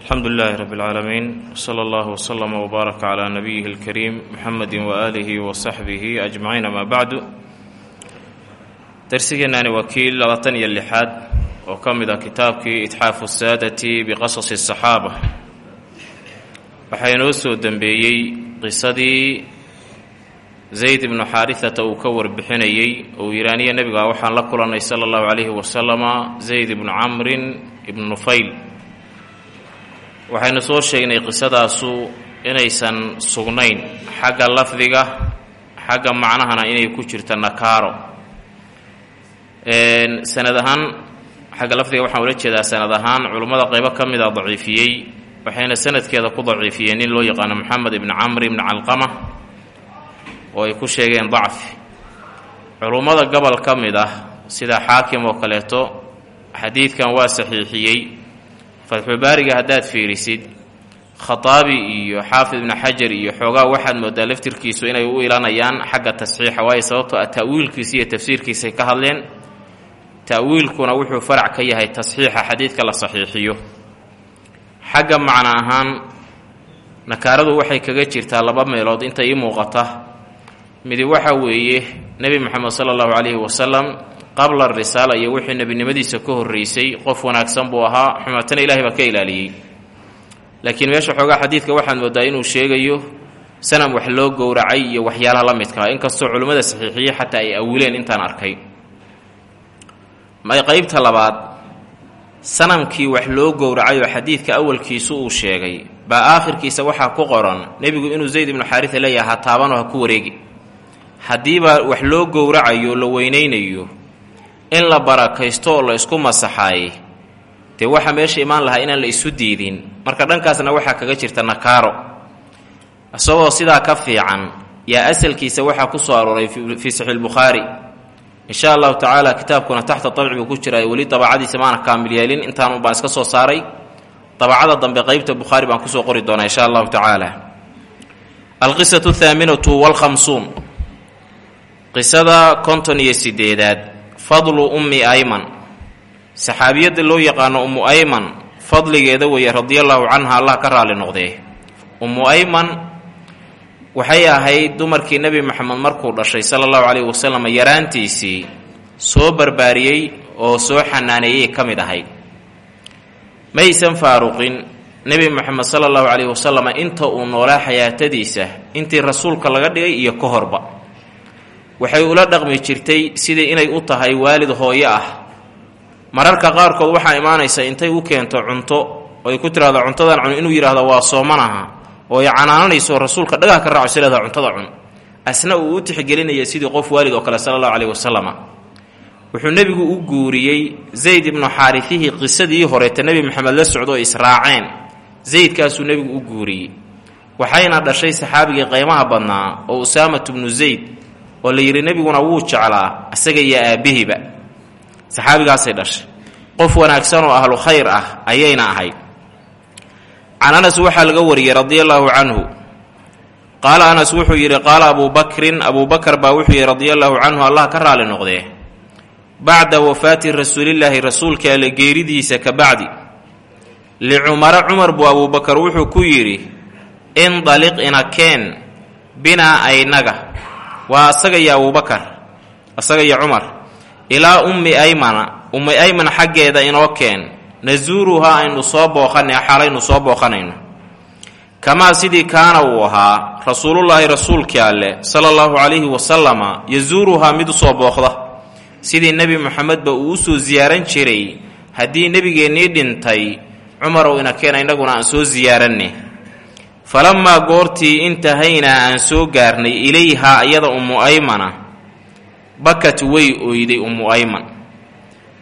alxamdu lilaahi rabi اlcaalamiin wsala allahu wslama wbaaraka calaa nabiyihi اlkariim muxamedi waaalihi wasaxbihi ajmaciin amaa bacdu darsigeennaani waa kii labaatan iyo lixaad oo ka mid ah kitaabkii itxaafu saadati biqasasi الsaxaaba waxaa inoo soo dembeeyey qisadii zayd ibnu xaarihata uu ka warbixinayey ou yidhi aniya nebigaa waxaan la kulannay sala allahu calayhi wasalama zayd ibnu camrin ibnu nufayl waxaynu soo sheegnay qisadaasu inaysan sugnayn. Xagga lafdiga xagga macnahana inay ku jirta nakaaro. Sanad ahaan xagga lafdiga waxaan ula jeedaa sanad ahaan culummada qaybo ka mida daciifiyey waxayna sanadkeeda ku daciifiyeen nin loo yaqaano moxamed ibni camr ibni calqama oo ay ku sheegeen dacfi culummada gobol ka mid ah sida xaakim oo kaleeto xadiidkan waa saxiixiyey fatxulbaariga haddaad fiirisid khataabi iyo xaafid ibnu xajar iyo xoogaa waxaad moodaa laftirkiisu inay u ilanayaan xagga tasxiixa waayo sababtoo ah ta'wiilkiisa iyo tafsiirkiisay ka hadleen ta'wiilkuna wuxuu farac ka yahay tasxiixa xadiidka la saxiixiyo. Xagga macno ahaan nakaaradu waxay kaga jirtaa laba meelood inta ii muuqata. Midi waxa weeye nebi moxamed sala allahu calayhi wasalam qabla risaala iyo wixii nebinimadiisa ka horreysay qof wanaagsan buu ahaa. Xumaatana ilahay baa ka ilaaliyey. Laakiin meesha xoogaa xadiidka waxaad moodaa inuu sheegayo sanam wax loo gowracay iyo waxyaalaha la midkaa inkastoo culimmada saxiixiye xataa ay awileen intaan arkay. Qaybta labaad sanamkii wax loo gowracay oo xadiidka awalkiisu uu sheegay baa aakhirkiisa waxaa ku qoran nebigu inuu zayd ibnu xaarisa leeyaha ha taabanoo ha ku wareegi. Haddiiba wax loo gowracayo la weynaynayo in la barakaysto oo la isku masaxaay dee waxaa meesha imaan lahaa inaan la isu diidin. Marka dhankaasna waxaa kaga jirta nakaaro. Isagoo sidaa ka fiican yaa asalkiisa waxaa ku soo arooray fii saxiix lbukhaari insha allahu tacaala kitaabkuna taxta dabci buu ku jiraa weli dabacadiisa maana kaamil yeelin baan iska soo saaray. Dabacada dambe qeybta bukhaari baan ku soo qori doonaa insha allahu tacaala. Alqisatu athaaminatu walkhamsuun qisada konton iyo sideedaad fadlu ummi ayman. Saxaabiyadda loo yaqaano ummu ayman fadligeeda weeye radiallahu canha allah ka raali noqdee. Ummu ayman waxay ahayd dumarkii nebi moxamed markuu dhashay sala allahu calayhi wasalam yaraantiisii soo barbaariyey oo soo xanaaneeyey ka mid ahayd maysan faaruqin nebi moxamed sala allahu calayhi wasalam inta uu noolaa xayaatadiisa intii rasuulka laga dhigay iyo ka horba waxay ula dhaqmi jirtay sidii inay u tahay waalid hooyo ah. Mararka qaarkood waxaa imaanaysa intay u keento cunto oo ay ku tiraahdo cuntadan cun inuu yidhaahdo waa soomanaha oo ay canaananayso rasuulka dhagaha ka raaco sileeda cuntada cun. Asna uu u tixgelinaya sidii qof waalid oo kale sala allahu caleyhi wasalam wuxuu nebigu u guuriyey zayd ibnu xaarifihii qisadii horeeta nebi maxamed la socdo oo israaceen. Zaydkaasuu nebigu u guuriyey. Waxayna dhashay saxaabigii qaymaha badnaa oo usaamatu bnu zayd oo la yidhi nebiguna wuu jeclaa isaga iyo aabbihiiba saxaabigaasay dhashay qof wanaagsan oo ahlu khayr ah ayayna ahayd can anas waxaa laga wariyey radia allaahu canhu. Qaala anas wuxuu yidhi qaala abuu bakrin abuu bakar baa wuxuu yidhi radia allaahu canhu allah ka raali noqdee. Bacda wafaati rasuulillaahi rasuulka alle geeridiisa ka bacdi. Licumara cumar buu abuubakar wuxuu ku yidhi indaliq inakeen binaa aynaga waa asaga iyo abuubakar asaga iyo cumar. Ilaa ummi aymana ummi ayman xaggeeda inoo keen nasuuruhaa aynu soo booqanay xaalaynu soo booqanayno. Kamaa sidii kaana uu ahaa rasuulullaahi rasuulkii alleh sala allahu calayhi wasalama yasuuruhaa mid u soo booqda. Sidii nebi moxamedba uu u soo siyaaran jiray haddii nebigeennii dhintay cumarow inakeen innaguna aan soo siyaaranne falamaa goortii intahaynaa aan soo gaarnay ilayhaa iyada ummu aymana bakat way oyday ummu ayman.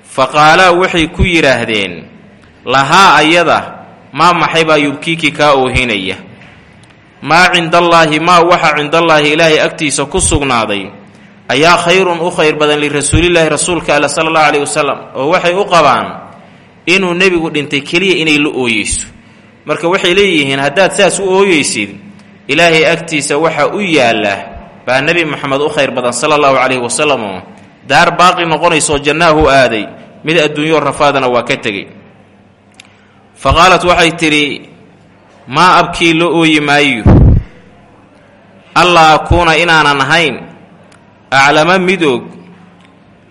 Fa qaalaa waxay ku yidhaahdeen lahaa ayada maa maxay baa yubkiiki kaa oohinaya? Maa cindallaahi maa waxa cindallaahi ilaahay agtiisa ku sugnaaday? Ayaa khayrun u khayr badan lirasuulillaahi rasuulka alla sala allahu caleyhi wasalam oo waxay u qabaan inuu nebigu dhintay keliya inay la ooyeyso marka waxay leeyihiin haddaad saas u ooyeysid ilaahay agtiisa waxa u yaalla baa nebi moxamed u khayr badan sala allahu calayhi wasalam daar baaqi noqonaysoo jannaahu aaday. Mid adduunyo rafaadana waa ka tegey. Fa qaalat waxay tidhi maa abkii la ooyi maayo allaa akuuna inaanan ahayn aclama mid og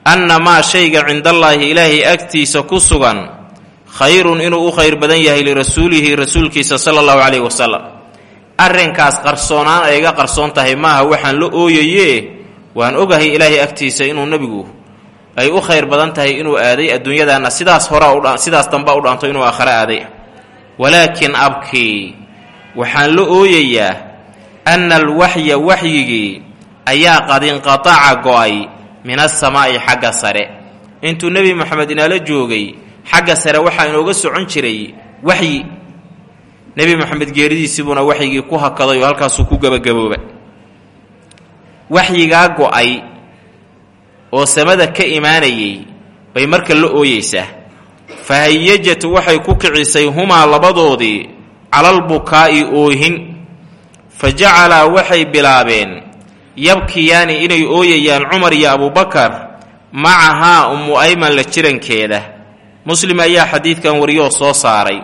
anna maa shayga cindallaahi ilaahay agtiisa ku sugan khayrun inuu u khayr badan yahay lirasuulihi rasuulkiisa sala allahu calayhi wasalam arrinkaas qarsoonaan ay iga qarsoon tahay maaha waxaan la ooyayee? Waan ogahay ilaahay agtiisa inuu nebigu ay u khayr badan tahay inuu aaday adduunyadaana sidaas horaa sidaas damba u dhaanto inuu aakhare aaday. Walaakin abkii waxaan la ooyayaa anna alwaxya waxyigii ayaa qad inqataca go'ay min asamaa'i xagga sare. Intuu nebi moxamed inaala joogay xagga sare waxaa inooga socon jiray waxyi. Nebi moxamed geeridiisiibuuna waxyigii ku hakaday oo halkaasuu ku gebagabooba. Waxyigaa go'ay oo samada ka imaanayay bay marka la ooyeysaa. Fa hayajatu waxay ku kicisay humaa labadoodii calalbukaa'i oohin fa jacalaa waxay bilaabeen yabkiyaani inay ooyayaan cumar iyo abubakar macahaa ummu ayman la jirankeeda muslim ayaa xadiidkan wariyoo soo saaray.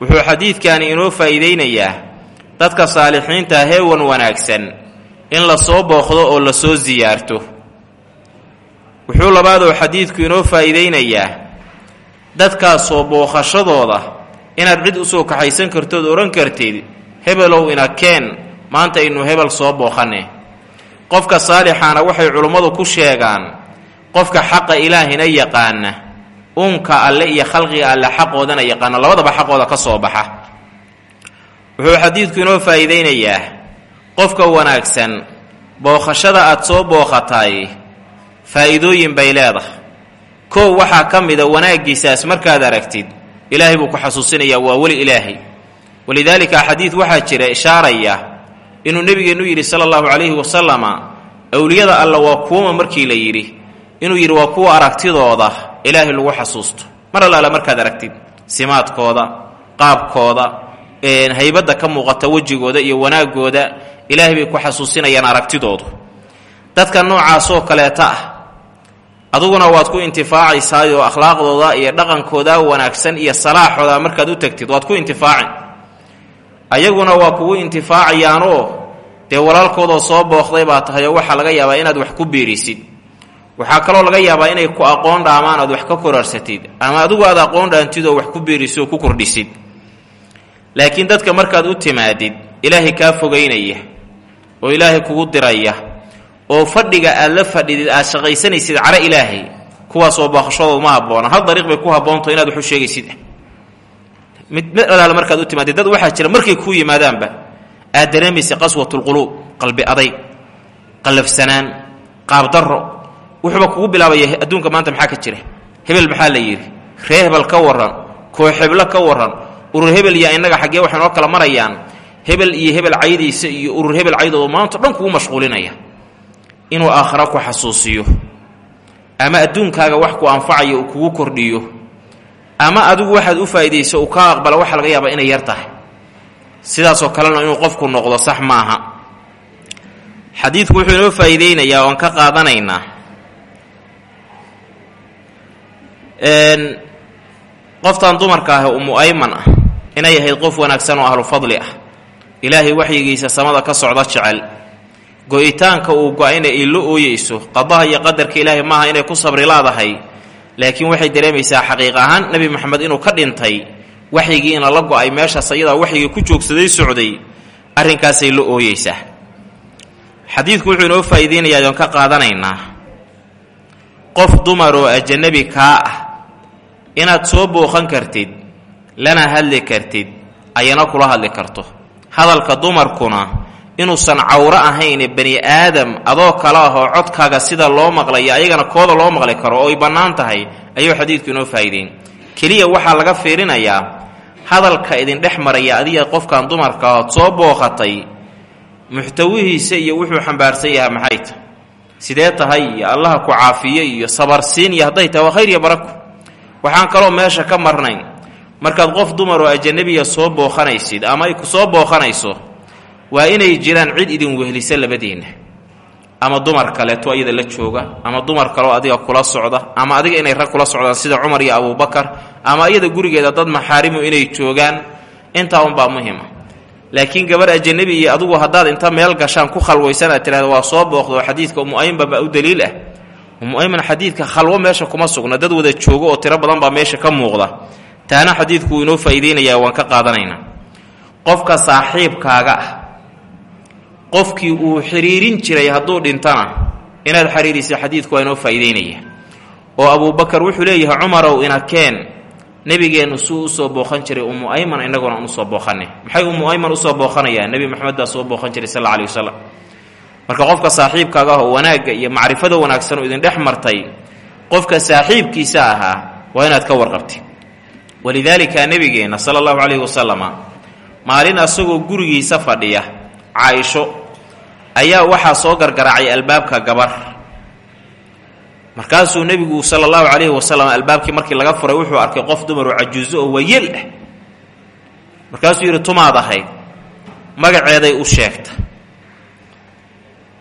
Wuxuu xadiidkani inoo faa'iidaynayaa dadka saalixiinta heewan wanaagsan in la soo booqdo oo la soo siyaarto wuxuu labaadoo xadiidku inoo faa'iidaynayaa dadkaasoo booqashadooda inaad cid u soo kaxaysan kartood odhan kartid hebelow ina keen maanta aynu hebel soo booqane. Qofka saalixaana waxay culummadu ku sheegaan qofka xaqa ilaahina yaqaana uunka alle iyo khalqiga alle xaqoodana yaqaana labadaba xaqooda ka soo baxa. Wuxuu xadiidku inoo faa'iidaynayaa qofka wanaagsan booqashada aad soo booqataay faa'iidooyin bay leedahay. Koow waxaa ka mida wanaaggiisaas markaad aragtid ilaahay buu ku xasuusinayaa waa weli ilaahay. Walidaalika xadiid waxaa jira ishaaraya inuu nebigeennu yidhi sala allahu calayhi wasalama awliyada alla waa kuwama markii la yidhi. Inuu yidhi waa kuwa aragtidooda ilaahay lagu xasuusto. Mar allaale markaad aragtid simaadkooda qaabkooda haybadda ka muuqata wejigooda iyo wanaagooda ilaahay bay ku xasuusinayaan aragtidoodu. Dadka noocaasoo kaleeta ah aduguna waad ku intifaacaysaayoo akhlaaqdooda iyo dhaqankooda wanaagsan iyo salaaxooda markaad u tagtid waad ku intifaacin ayaguna waa kugu intifaacayaanoo dee walaalkoodoo soo booqday baa tahay oo waxaa laga yaabaa inaad wax ku biirisid waxaa kaloo laga yaabaa inay ku aqoon dhaamaan aad wax ka korarsatid ama adigu aad aqoon dhaantid oo wax ku biirisid oo ku kordhisid. Laakiin dadka markaad u timaadid ilaahay kaa fogaynaya oo ilaahay kugu diraya oo fadhiga aad la fadhidid aad shaqaysanaysid caro ilaahay kuwaasoo booqashadoodu ma habboona. Hal dariiq bay ku habboonto inaad wax u sheegaysid. Mid adaale markaad u timaadid dad waxaa jira markay kuu yimaadaanba aad dareemaysa qaswatulquluub qalbi adayg qallafsanaan qaabdarro wuxuuba kugu bilaabaya adduunka maanta maxaa ka jira? Hebel maxaa la yidhi? Ree hebel ka warran koox heblo ka warran urur hebel iyo innaga xaggee waxay noo kala marayaan. Hebel iyo hebel caydiisa iyo urur hebel caydooda maanta dhan kugu mashquulinaya. Inuu aakhara ku xasuusiyo. Ama adduunkaaga wax ku anfacayo uu kugu kordhiyo. Ama adigu waxaad u faa'iidayso uu kaa aqbala waxa laga yaabaa inay yar tahay. Sidaasoo kalena inuu qofku noqdo sax maaha. Xadiidku wuxuu inoo faa'iideynayaa oan ka qaadanaynaa qoftan dumarka ah umu ayman ah inay ahayd qof wanaagsan oo ahlu fadli ah. Ilaahay waxyigiisa samada ka socda jecel. Go-itaanka uu go'ayna ay la ooyeyso qadaha iyo qadarka ilaahay maaha inay ku sabri laadahay. Laakiin waxay dareemaysaa xaqiiq ahaan nebi moxamed inuu ka dhintay waxyigiina la go'ay meeshaas ayadaa waxyigii ku joogsaday socday arrinkaasay la ooyeysaa. Xadiidku wuxuu inoo faa'iideynayaa oon ka qaadanaynaa. Qof dumar oo ajanabi kaa ah inaad soo booqan kartid lana hadli kartid ayana kula hadli karto. Hadalka dumarkuna inuusan cawro ahayne bani aadam adoo kale ah oo codkaaga sida loo maqlayo ayagana kooda loo maqli karo oo ay bannaan tahay ayuu xadiidku inoo faa'iideyn keliya waxaa laga fiirinayaa hadalka idin dhex maraya adiga qofkan dumarka ood soo booqatay muxtawihiisa iyo wuxuu xambaarsan yahay maxay ta sidee tahay? Iyo allaha ku caafiye iyo sabarsiin iyo hadday tahay waa khayr iyo baraku waxaan kaloo meesha ka marnayn markaad qof dumar oo ajanabiya soo booqanaysid ama ay ku soo booqanayso waa inay jiraan cid idin wehlisa labadiinna ama dumar kaleeto ayada la jooga ama dumar kaleo adiga kula socda ama adiga inay rag kula socdaan sida cumar iyo abubakar ama iyada gurigeeda dad maxaarimu inay joogaan intaa unbaa muhima laakiin gabar ajanabi iyo adugu haddaad inta meel gashaan ku khalwaysan aad tidhahda waa soo booqda oo xadiidka umu ayman baa u daliil ah umu ayman xadiidka khalwo meesha kuma sugna. Dad wada joogo oo tiro badan baa meesha ka muuqda. Taana xadiidku wuu inoo faa'iideynayaa waan ka qaadanaynaa. Qofka saaxiibkaaga ah qofkii uu xiriirin jiray hadduu dhintana inaad xiriirisa xadiidku waa inoo faa'iideynaya. Oo abuubakar wuxuu leeyahay cumarow inakeen nebigeennu suu u soo booqan jiray umu ayman innaguna aan u soo booqanay. Maxay umu ayman u soo booqanayaan nebi moxamed baa soo booqan jiray sal alla alih wasalam marka qofka saaxiibkaaga ah oo wanaagga iyo macrifada wanaagsan oo idin dhex martay qofka saaxiibkiisa ahaa waa inaad ka warqabtid walidaalika nebigeenna sala allahu calayhi wasalama maalin asagoo gurigiisa fadhiya caaisho ayaa waxaa soo gargaraacay albaabka gabar. Markaasuu nebigu sala allahu calayhi wasalam albaabkii markii laga furay wuxuu arkay qof dumaroo cajuuso oo wayel ah markaasuu yidhi tumaad ahayd magaceeday u sheegta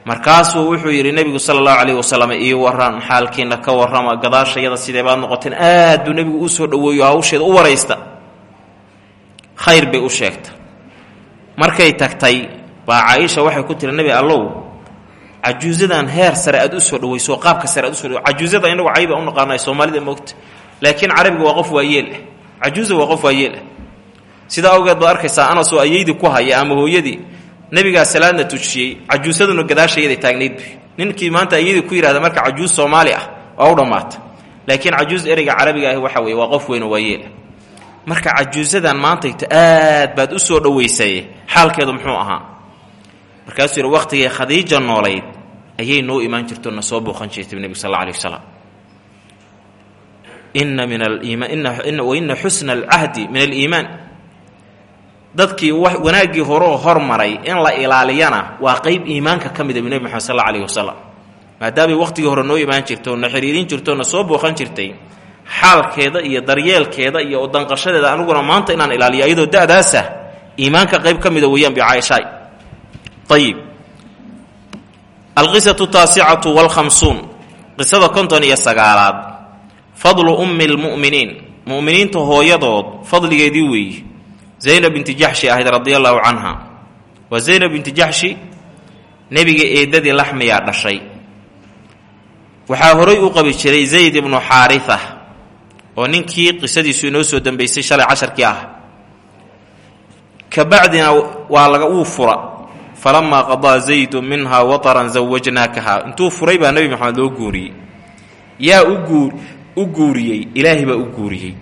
markaasuu wuxuu yidhi nebigu sala allahu calayhi wasalam ii waran xaalkiina ka warrama gadaashayada sidee baad noqoteen? Aad buu nebigu u soo dhoweeyo hawsheeda u waraysta. Khayr bay u sheegta markay tagtay baa caaisha waxay ku tiri nebi allow cajuusadan heer sare aad u soo dhawayso qaabka sare aad u soo dhaw cajuusada inagu cayba u naqaanay soomaalida moogta. Laakiin carabiga waa qof waayeel ah cajuusa waa qof waayeel ah sidaa awgeed baad arkaysaa anasoo ayeydii ku haya ama hooyadii nebigaa salaadna tujiyey cajuusaduna gadaashayaday taagnaydbu ninkii maanta ayadii ku yidhahda marka cajuus soomaali ah waa u dhammaata laakiin cajuus ereyga carabiga ahi waxa weeye waa qof weyn oo waayeel ah marka cajuusadan maantayto aad baad u soo dhowaysaye xaalkeedu muxuu ahaa? Markaasuu yidhi wakhtigay khadiija noolayd ayay noo imaan jirto na soo booqan jirtay nebigu sal alla alih wasalam ina min aliimaan waina xusna alcahdi min aliimaan dadkii wanaaggii horeo hormaray in la ilaaliyana waa qeyb iimaanka ka mida nebi moxamed sal alih wasalam maadaamay wakhtigii hore noo imaan jirto na xiriirin jirto na soo booqan jirtay xaalkeeda iyo daryeelkeeda iyo danqashadeeda aniguna maanta inaan ilaaliyo iyadoo da'daasa iimaanka qayb ka mida weeyaan bicaaishaay ayib alqisatu taasicatu walkhamsuun qisada konton iyo sagaalaad. Fadlu ummi lmu'miniin mu'miniinta hooyadood fadligeedii weeye zaynab binti jaxshi ahayd radia allaahu canha waa zaynab binti jaxshi nebiga eedadii laxmiyaa dhashay. Waxaa horay u qabi jiray zayd ibnu xaarisa oo ninkii qisadiisu inoo soo dambeysay shalay casharkii ah. Ka bacdina waa laga wuu fura. Falamaa qadaa zaydu minhaa wataran zawajnaakaha intuu furay baa nebi maxamed loo guuriyey. Yaa uguur u guuriyey. Ilaahay baa u guuriyey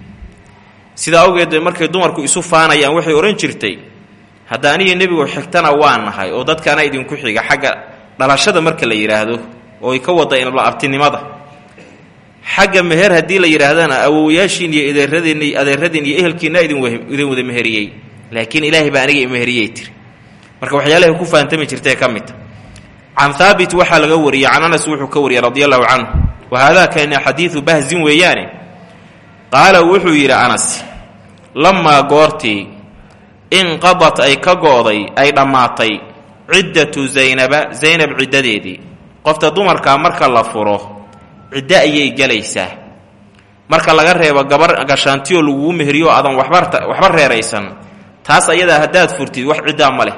sidaa awgeed markay dumarku isu faanayaan waxay odhan jirtay hadda aniga nebigu xigtana waa nahay oo dadkaana idinku xiga xagga dhalashada marka la yidhaahdo oo ay ka wada abtinimada xagga meher haddii la yidhaahdana awowayaashiin iyo edeeradeen adeeradeen iyo ehelkiina idin wada meheriyey. Laakiin ilaahay baa aniga imeheriyey tiri. Marka waxyaalahay ku fahamtami jirtae ka midta can haabit waxaa laga wariyey can anas wuxuu ka wariyey radi allahu canhu. Wa haadaa kana xadiidu bahzin weeyaane qaala wuxuu yidhi anas lamaa goortii inqadat ay ka go'day ay dhammaatay ciddatu zaynaba zaynab ciddadeedii. Qofta dumarkaa marka la furo ciddo ayay gelaysaa. Marka laga reebo gabar gashaantiyoo laguu meheriyo adan waxba reeraysan taas ayadaa haddaad furtid wax ciddaa ma leh.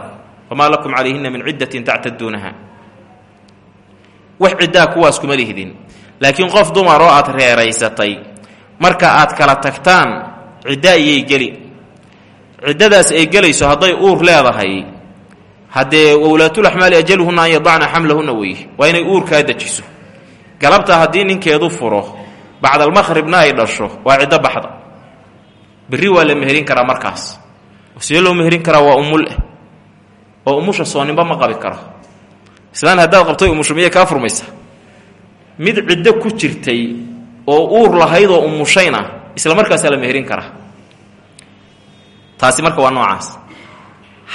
Wamaa lakum calayhinna min ciddatin tactaduunaha. Wax ciddaa kuwaas kuma lihdin. Laakiin qof dumaroo aad reeraysatay marka aad kala tagtaan ciddo ayay geli. Ciddadaas ay gelayso hadday uur leedahay haddee wowlaatulaxmaali ajaluhunna an yadacna xamlahunna weeye waa inay uurkaa dejiso. Galabta haddii ninkeedu furo bacdalmaqhribna ay dhasho waa ciddo baxda. Berri waa la meherin karaa markaas. Sidee loo meherin karaa? Waa umul ah oo umusha sooninba ma qabi karo. Islaan haddaad qabtay umusha miyay kaa furmaysa mid ciddo ku jirtay oo uur lahaydoo umushayna isla markaasaa la meherin karaa taasi marka waa noocaas.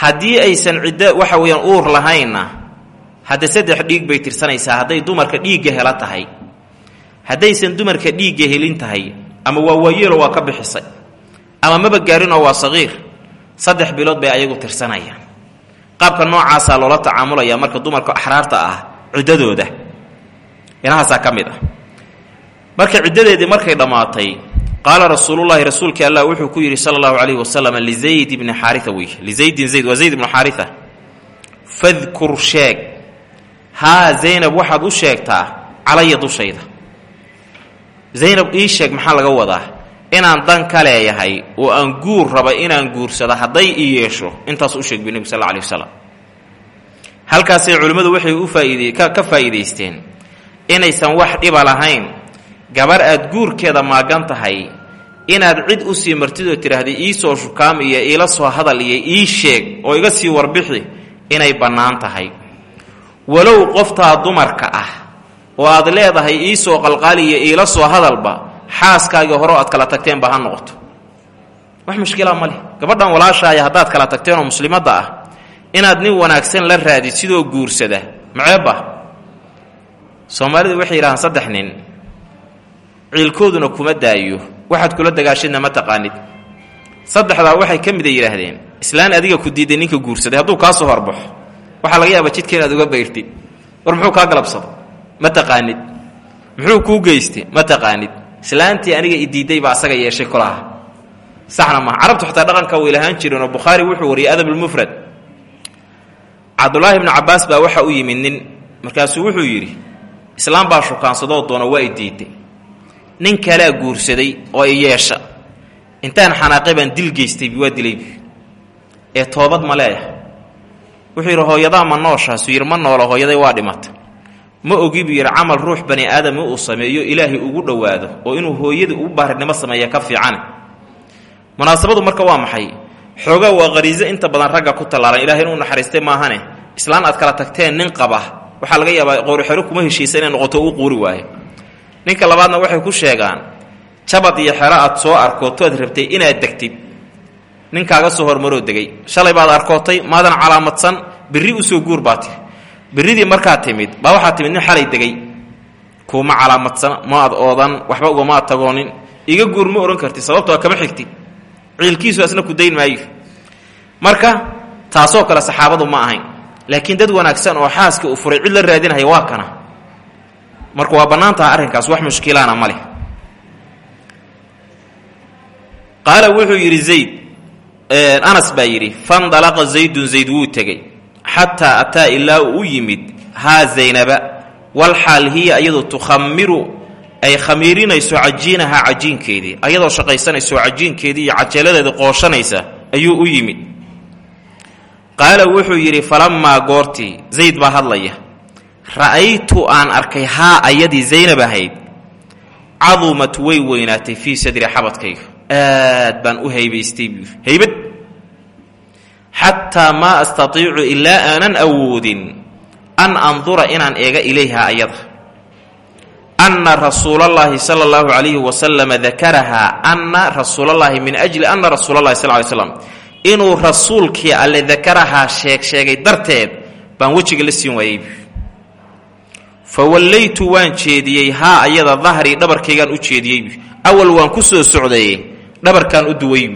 Haddii aysan ciddo waxa weeyaan uur lahaynna hadda saddex dhiig bay tirsanaysaa hadday dumarka dhiigga hela tahay. Haddaysan dumarka dhiigga helin tahay ama waa waayeelo waa ka bixisay ama maba gaarinoo waa saqiir saddex bilood bay ayagu tirsanayaan. Qaabka noocaasaa loola tacaamulaya marka dumarka axraarta ah ciddadooda. Inahaasaa ka mid ah marka ciddadeedii markay dhammaatay qaala rasuulullahi rasuulkii allah wuxuu ku yidhi sala allahu calayhi wasalam lizayd ibni xaaria wey lizaydin zayd waa zayd ibnu xaaria fadkur sheeg haa zaynab waxaad u sheegtaa calaya dushayda. Zaynab ii sheeg maxaa laga wadaa? Inaan dan ka leeyahay oo aan guur raba inaan guursado hadday ii yeesho. Intaas u sheeg bi nebigu sal alay wasalam halkaasay culimmadu waxay u faaid ka faa'iidaysteen inaysan wax dhiba lahayn gabar aad guurkeeda maagan tahay inaad cid u sii martid oo tidhaahda ii soo shukaam iyo iila soo hadal iyo ii sheeg oo iga sii warbixi inay bannaan tahay. Walow qoftaa dumarka ah oo aad leedahay ii soo qalqaaliyo iila soo hadalba xaaskaagii hore aad kala tagteenba ha noqoto. Wax mushkilaa ma leh. Gabadhan walaashaaya haddaad kala tagteen oo muslimadda ah inaad nin wanaagsan la raadid sidoo guursada maceebba soomaalidu waxay yidhahaan saddex nin ciilkooduna kuma daayo. Waxaad kula dagaashidna ma taqaanid. Saddexdaa waxay ka mida yidhaahdeen islaan adiga ku diiday ninka guursaday hadduu kaa soo horbaxo waxaa laga yaabaa jidka inaad uga bayrtid war muxuu kaa galabsado? Ma taqaanid. Muxuu kuu geystay? Ma taqaanid. Islaantii aniga i diidday baa asaga yeeshay kulaha saxna maha carabtu xataa dhaqanka way lahaan jireenoo bukhaari wuxuu wariyey adabulmufrad cabdulaahi ibnu cabbaas baa waxa u yimid nin markaasuu wuxuu yidhi islaam baa shukaansadoo doona waa i diiday nin kalea guursaday oo i yeesha. Intaan xanaaqay baan dil geystaybi waa dilaybi. Ee toobad ma leeyahay. Wuxuu yidhi hooyadaa ma nooshaasuu yidhi ma noola hooyaday waa dhimata. Ma ogi buu yidhi camal ruux bani aadam uu sameeyo ilaahay ugu dhowaado oo inuu hooyadii ugu baarinimo sameeya ka fiican. Munaasabadu marka waa maxay? Xoogaa waa qariiso inta badan ragga ku tallaalan ilahay inuu naxariistay maahane. Islaan aad kala tagteen nin qaba waxaa laga yaabaa qowrixero kuma heshiisa inay noqoto uu quuri waayo ninka labaadna waxay ku sheegaan jabad iyo xero aad soo arkootoad rabtay inaad degtid. Ninkaaga soo hormaroo degay. Shalay baad arkootay maadan calaamadsan berri u soo guur baa tiri berridii markaad timid baa waxaa timid nin xalay degay. Kuuma calaamadsan maad oodan waxba ugamaad tagoonin. Iga guur ma odhan kartid sababtoo kama xigtid. Ciilkiisu asna ku dayn maayo. Marka taasoo kale saxaabadu ma ahayn. Laakiin dad wanaagsan oo xaaska uu furay cid la raadinaya waa kana marka waa bannaan taha arrinkaas wax mushkilaana ma leh. Qaala wuxuu yidhi zayd anas baa yidhi fandalaqa zaydun zayd wuu tegey xataa ataa ilaa uu u yimid haa zaynaba walxaal hiya iyadu tukhamiru ay khamiirinayso cajiinahaa cajiinkeedii ayadoo shaqaysanayso cajiinkeedii iyo cajeeladeedii qooshanaysa ayuu u yimid. Qaala wuxuu yidhi falammaa goortii zayd baa hadlaya ra'aytu aan arkay haa ayadii zaynab ahayd. Cadumat way weynaatay fii sadri xabadkayga. Aad baan u haybaystay haybad? Xataa maa astatiicu ilaa aanan awoodin an andura inaan eega ilayhaa ayada. Ana rasuulallaahi sala allahu calayhi wasalama dakarahaa ana rasuulallaahi min ajli ana rasuulallahi sal ly slam inuu rasuulkii alle dakarahaa sheeg sheegay darteed baan wejiga la siin waayey fa wallaytu waan jeediyey haa ayada dahrii dhabarkaygaan u jeediyey awal waan ku soo socdaye dhabarkaan u duway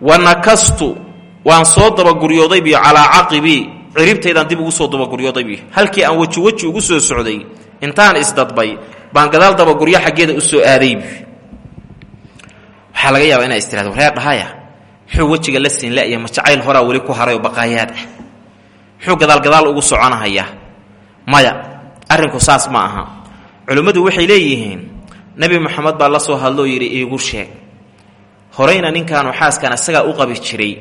wa nakastu waan soo dabaguryooday bi calaa caqibii ciribtaydaan dib ugu soo dabaguryooday bi halkii aan weji weji ugu soo socday intaan isdadbay baan gadaal dabaguryo xaggeeda u soo aadaybi waxaa laga yaabaa inaa istirahdo reer dhahaya muxuu wejiga la siin la'ya ma jacayl horaa weli ku haray oo baqaayaad ah muxuu gadaalgadaal ugu soconahayaa maya. Arrinku saas ma aha. Culimmadu waxay leeyihiin nebi moxamed baa la soo hadloo yidhi iigu sheeg horeyna ninkaanu xaaskan isagaa u qabi jiray.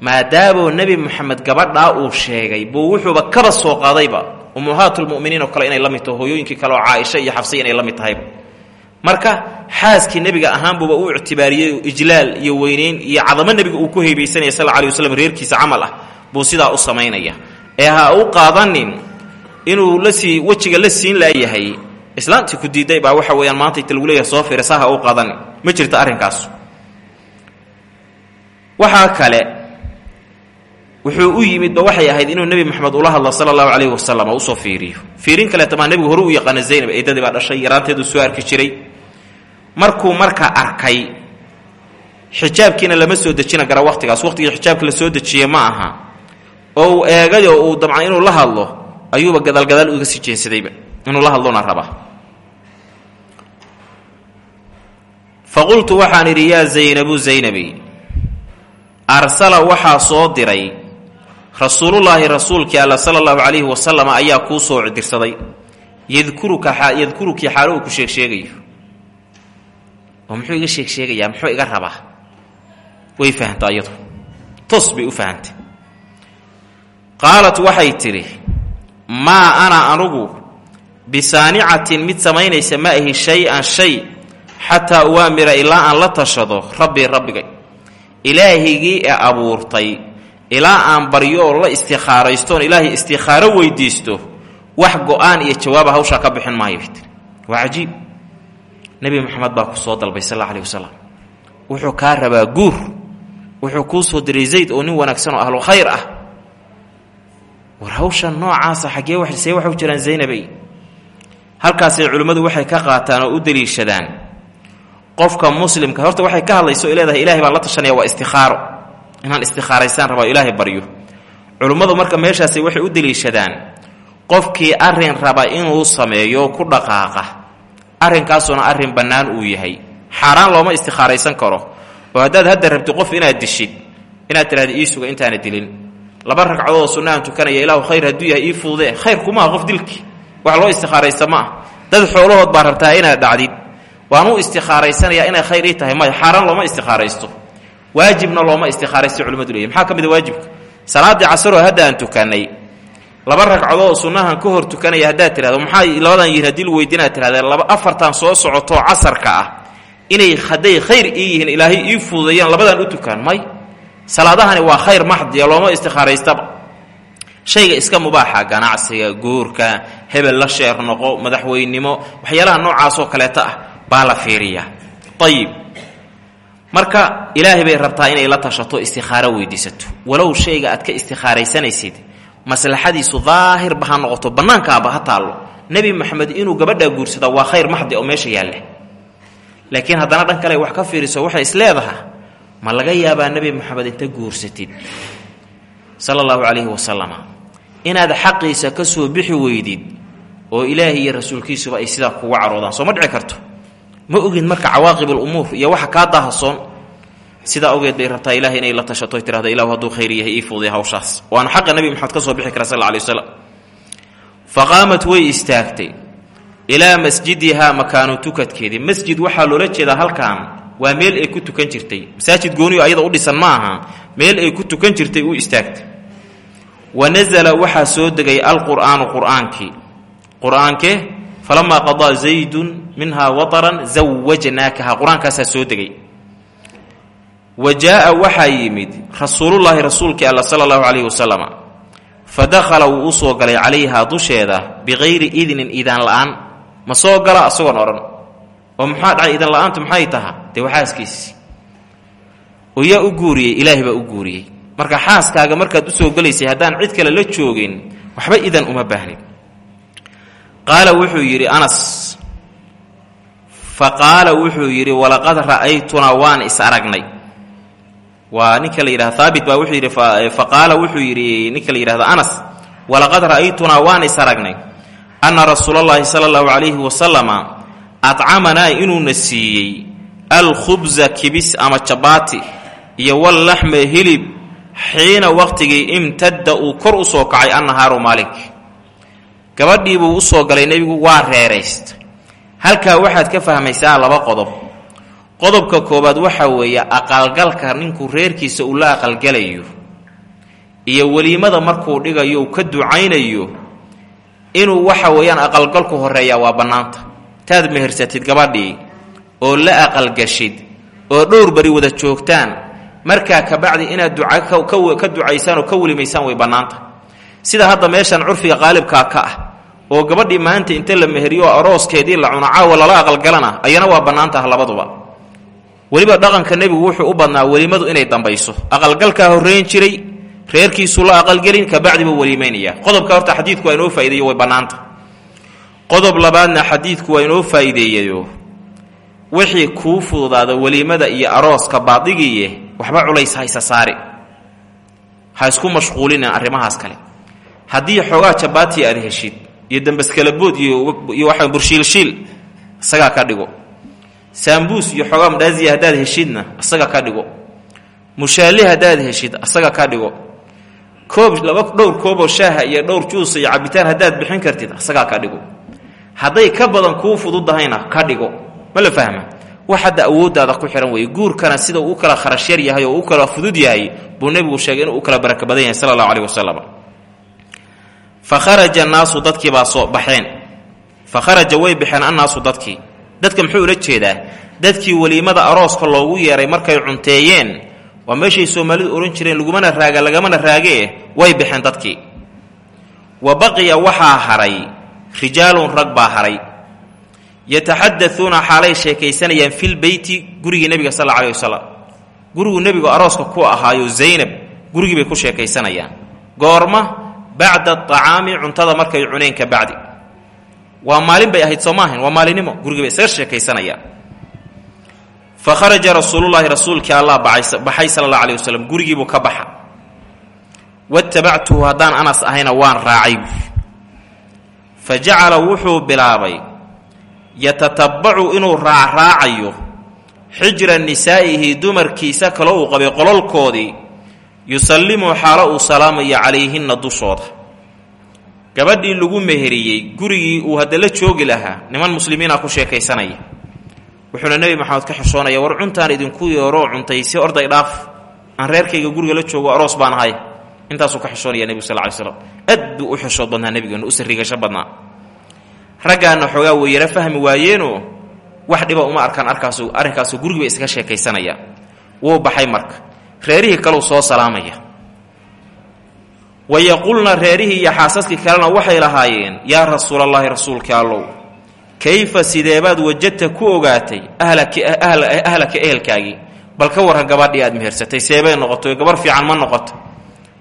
Maadaabuu nebi moxamed gabadhaa uu sheegay buu wuxuuba kaba soo qaadayba. Ummahaatulmuminiin oo kale inay la mid taho hooyooyinkii kale oo caaisha iyo xabsiya inay la mid tahayba marka xaaskii nebiga ahaanbuuba u ictibaariyey ijlaal iyo weyneyn iyo cadamo nebiga uu ku heybeysanaya sal alay waslm reerkiisa camal ah buu sidaa u samaynaya ee ha u qaadanin inuu la sii wejiga la siin laayahay islaantii ku diiday baa waxa weyaan maanta inta lagu leeyahay soo fiirasa ha u qaadanin ma jirto arrinkaas waxaa kale wuxuu u yimidba waxay ahayd inuu nebi moxamed ula hadlo sala allahu calayhi wasalam oo u soo fiiriyo. Fiirin kaleeta maa nebigu hore u yaqaana zaynab eedadii baa dhashay yaraanteedu soo arki jiray. Markuu marka arkay xijaabkiina lama soo dejina kara waqtigaas. Waqtigii xijaabka la soo dejiye ma aha. Oo uu eegayoo uu damca inuu la hadlo ayuuba gadaalgadaal uga sii jeensadayba inuu la hadlona rabaa fa waxaan idhi yaa zaynabu zaynabi arsala waxaa soo diray rasuulullaahi rasuulkii alla sala allahu calayhi wasalam ayaa kuu soo dirsaday yadkuruka yadkurukii xaalo uu ku sheeg sheegayo oo muxuu iga sheeg sheegayaa muxuu iga rabaa? Way fahamta ayadu. Tos bay u fahantay qaalat waxay tidhi maa ana anugu bisaanicatin mid samaynaysa ma ahi shay-an shay xataa uwaamira ilaa aan la tashado rabbii rabbigay. Ilaahigii ee abuurtay ilaa aan baryo oo la istikhaaraystoon ilaahay istikhaaro weydiisto wax go'aan iyo jawaaba hawshaa ka bixin maayo waa cajiib. Nebi moxamed baa ku soo dalbay sal alla alih wasalam wuxuu kaa rabaa guur. Wuxuu kuu soo diray zayd oo nin wanaagsan oo ahlu khayr ah war hawshan noocaasa xaggee wa see waxu jiraan zaynabay. Halkaasay culimmadu waxay ka qaataan oo u deliishadaan. Qofka muslimka horta waxay ka hadlayso leedahay ilahay baan la tashanaya waa istikhaaro inaan istikhaaraysaan rabaa ilaahay baryo. Culimmadu marka meeshaasi waxay u deliishadaan. Qofkii arrin raba inuu sameeyo ku dhaqaaqa arrinkaasuna arrin bannaan uu yahay. Xaaraan looma istikhaaraysan karo. Oo haddaad hadda rabti qof inaad dishid inaad tidhahda ii suga intaana dilin laba ragcadoodoo sunnahan tukanaya ilaahu khayr hadduu yahay ii fuudee khayr kumaha qof dilkii wax loo istikhaaraysta ah dad xoolahood baa rabtaa inaad dhacdid. Waan u istikhaaraysanayaa inay khayr ii tahay maya xaaraan looma istikhaaraysto. Waajibna looma istikhaaraysto culimadu leeyahy maxaa ka mid a waajibka? Salaaddii casaroo hadda aan tukannay laba ragcadood sunnahan ka hor tukanaya haddaad tidhahdo maxaa labadan yihiin haddii lu tidhahdee laba afartan soo socotoo casarka ah inay hadday khayr ii yihiin ilaahay ii fududeeyaan labadan u tukaan may salaadahani waa khayr maxdiya looma istikhaaraystaba shayga iska mubaaxa ganacsiga guurka hebel la sheer noqo madaxweynimo waxyaalaha noocaasoo kaleeta ah baa la fiiriyaa. Ayib marka ilaahay bay rabtaa inay la tashato istikhaaro weydiisato. Walow shayga aad ka istikhaaraysanaysid maslaxadiisu daahirba ha noqoto bannaankaaba ha taallo. Nebi moxamed inuu gabadhaa guursada waa khayr maxdi oo meesha yaalla laakiin haddana dhan kale wax ka fiiriso waxay isleedaha ma laga yaabaa nebi moxamed inta guursatid? Sala allahu calayhi wasalama inaad xaqiisa ka soo bixi weydid oo ilaahi iyo rasuulkiisuba ay sidaa kugu caroodaan soo ma dhici karto. Ma ogid marka cawaaqib alumuur iyo waxa kaa daahasoon sidaa ogeed bay rabtaa ilahay inay la tashato y tirahda ilahu khayr yahay ii fuudiya hawshaas. Waana xaqa nebi moxamed ka soo bixi kara sal alay waslam fa qaamat way istaagtay. Ilaa masjidihaa makaanu tukadkeedii. Masjid waxaa loola jeedaa halkan waa meel ay ku tukan jirtay. Masaajid gooniyo ayada u dhisan ma aha meel ay ku tukan jirtay u istaagtay. Wa nasala waxaa soo degay alqur'aanu qur'aankii. Qur'aanke falamaa qadaa zaydun minhaa wataran zawajnaakaha qur'aankaasaa soo degay. Wa jaa'a waxaa yimid rasuulullaahi rasuulkii alla sala allahu calayhi wasalama fa dakhala wuu u galay calayhaa dusheeda biqayri idnin iidaan la'aan. Ma soo gala asagoon odhan oo maxaa dhacay idan la'aantu maxay taha dee waa xaaskiisi oo yaa u guuriyey ilaahay baa u guuriyey. Marka xaaskaaga markaad u soo gelaysay haddaan cid kale la joogin waxba idan uma baahnin. Qaala wuxuu yidhi anas. Fa qaala wuxuu yidhi walaqad ra'aytunaa waan is aragnay. Waa ninka la yidhahda haabit baa wuxuu yidhi fa wuxuu yidhi ninka la yidhahda anas walaqad ra'aytunaa waan is aragnay. Anna rasuulallaahi sala allahu calayhi adcamanaa inuuna siiyey alkhubsa kibis ama jabaati iyo wallaxma hilib xiina waqtigii imtadda uu kor u soo kacay annahaaru maalink gabadhii buu u galay nebigu waa reerayst halkaa waxaad ka fahmaysaa laba qodob qodobka koowaad waxaa weeye aqalgalka ninku reerkiisa uu la aqalgalayo iyo weliimada markuu dhigayo uu ka ducaynayo inuu waxa weeyaan aqalgalku horeeyaa waa bannaanta taad mehersatid gabadhii oo la aqalgashid oo dhowr bari wada joogtaan markaa kabacdi inaad duca ka ducaysaan oo ka welimaysaan way bannaanta. Sida hadda meeshan curfiga qaalibkaa ka ah oo gabadhii maanta inta la meheriyo arooskeedii la cuno caawa lala aqalgalana ayana waa bannaantah labaduba. Weliba dhaqanka nebigu wuxuu u badnaa welimadu inay dambayso. Aqalgalkaa horreyn jiray reerkiisuu la aqalgelin kabacdiba weliimaynaya qodobka horta xadiidku waa inoo faa'ideeyo way bannaanta qodob labaadna xadiidku waa inoo faa'iideeyayo wixii kuu fududaada weliimada iyo arooska baadigiiye waxba culays haysa saari. Ha isku mashquulina arrimahaas kale. Haddii xoogaa jabaati aad heshid iyo dambaskalabood iyo waxa burshiilshiil isagaa ka dhigo. Saambuus iyo xoogaa madhaaziya haddaad heshidna isaga ka dhigo. Mushaali haddaad heshid asaga ka dhigo. Koob laba dhowr kooboo shaaha iyo dhowr juusa iyo cabitaan haddaad bixin kartid asagaa ka dhigo hadday ka badan kuu fududahayna ka dhigo. Ma la fahma wax hadda awooddaada ku xihan weeye. Guurkana sida uu kala kharash yar yahay oo u kala fudud yahay buu nebigu sheegay inuu kala baraka badan yahay sala allahu wasalam fa kharaja annaasu dadkii baa soo baxeen. Fa kharaja way baxeen annaasu dadkii. Dadka muxuu ula jeedaa? Dadkii weliimada arooska loogu yeeray markay cunteeyeen waa meeshay soomaalidu ohan jireen lagumana raaga lagamana raagee way baxeen dadkii. Wa baqiya waxaa haray rijaalun rag baa haray. Yataxadauuna xaalay sheekaysanayaan filbeyti gurigii nebiga sal alay wasalam guriguu nebigu arooska ku ahaayo zaynab gurigii bay ku sheekaysanayaan. Goorma bacda acaami cuntada markay cuneen ka bacdi. Waa maalin bay ahayd soo maahan waa maalinimo gurigii bay isaga sheekaysanayaan. Fa kharaja rasuululaahi rasuulkii allah baxay sala alla aleh wasalam gurigiibuu ka baxa. Watabactuhu haddaan anas ahayna waan raacay fa jacala wuxuu bilaabay yatatabbacu inuu raacraacayo xijra nisaa'ihi dumarkiisa kaloo uu qabay qololkoodii yusallimu xaalo uu salaamayo calayhinna dushooda gabadhii lagu meheriyey gurigii uu hadda la joogi lahaa niman muslimiina ku sheekaysanaya wuxuuna nebi maxamed ka xishoonaya war cuntaan idinku yeeroo cuntay si orday dhaaf aan reerkayga guriga la joogo aroos baan ahay intaasuu ka xishoonaya nebigu sal ly slam. Aad buu u xishood badnaa nebigeenu u sarigasho badnaa. Raggaana xoogaa way yara fahmi waayeenoo wax dhiba uma arkaan arkaasu arrinkaasu gurigiiba isaga sheekaysanaya. Wuu baxay marka. Reerihii kaleu soo salaamaya. Wa yaqulna reerihii iyo xaasaskii kalena waxay lahaayeen yaa rasuulallaahi rasuulkii allow kayfa sideebaad wajadta ku ogaatay ahlaka ehelkaagii? Bal ka warran gabadhii aad mehersatay seebay noqoto gabar fiican ma noqoto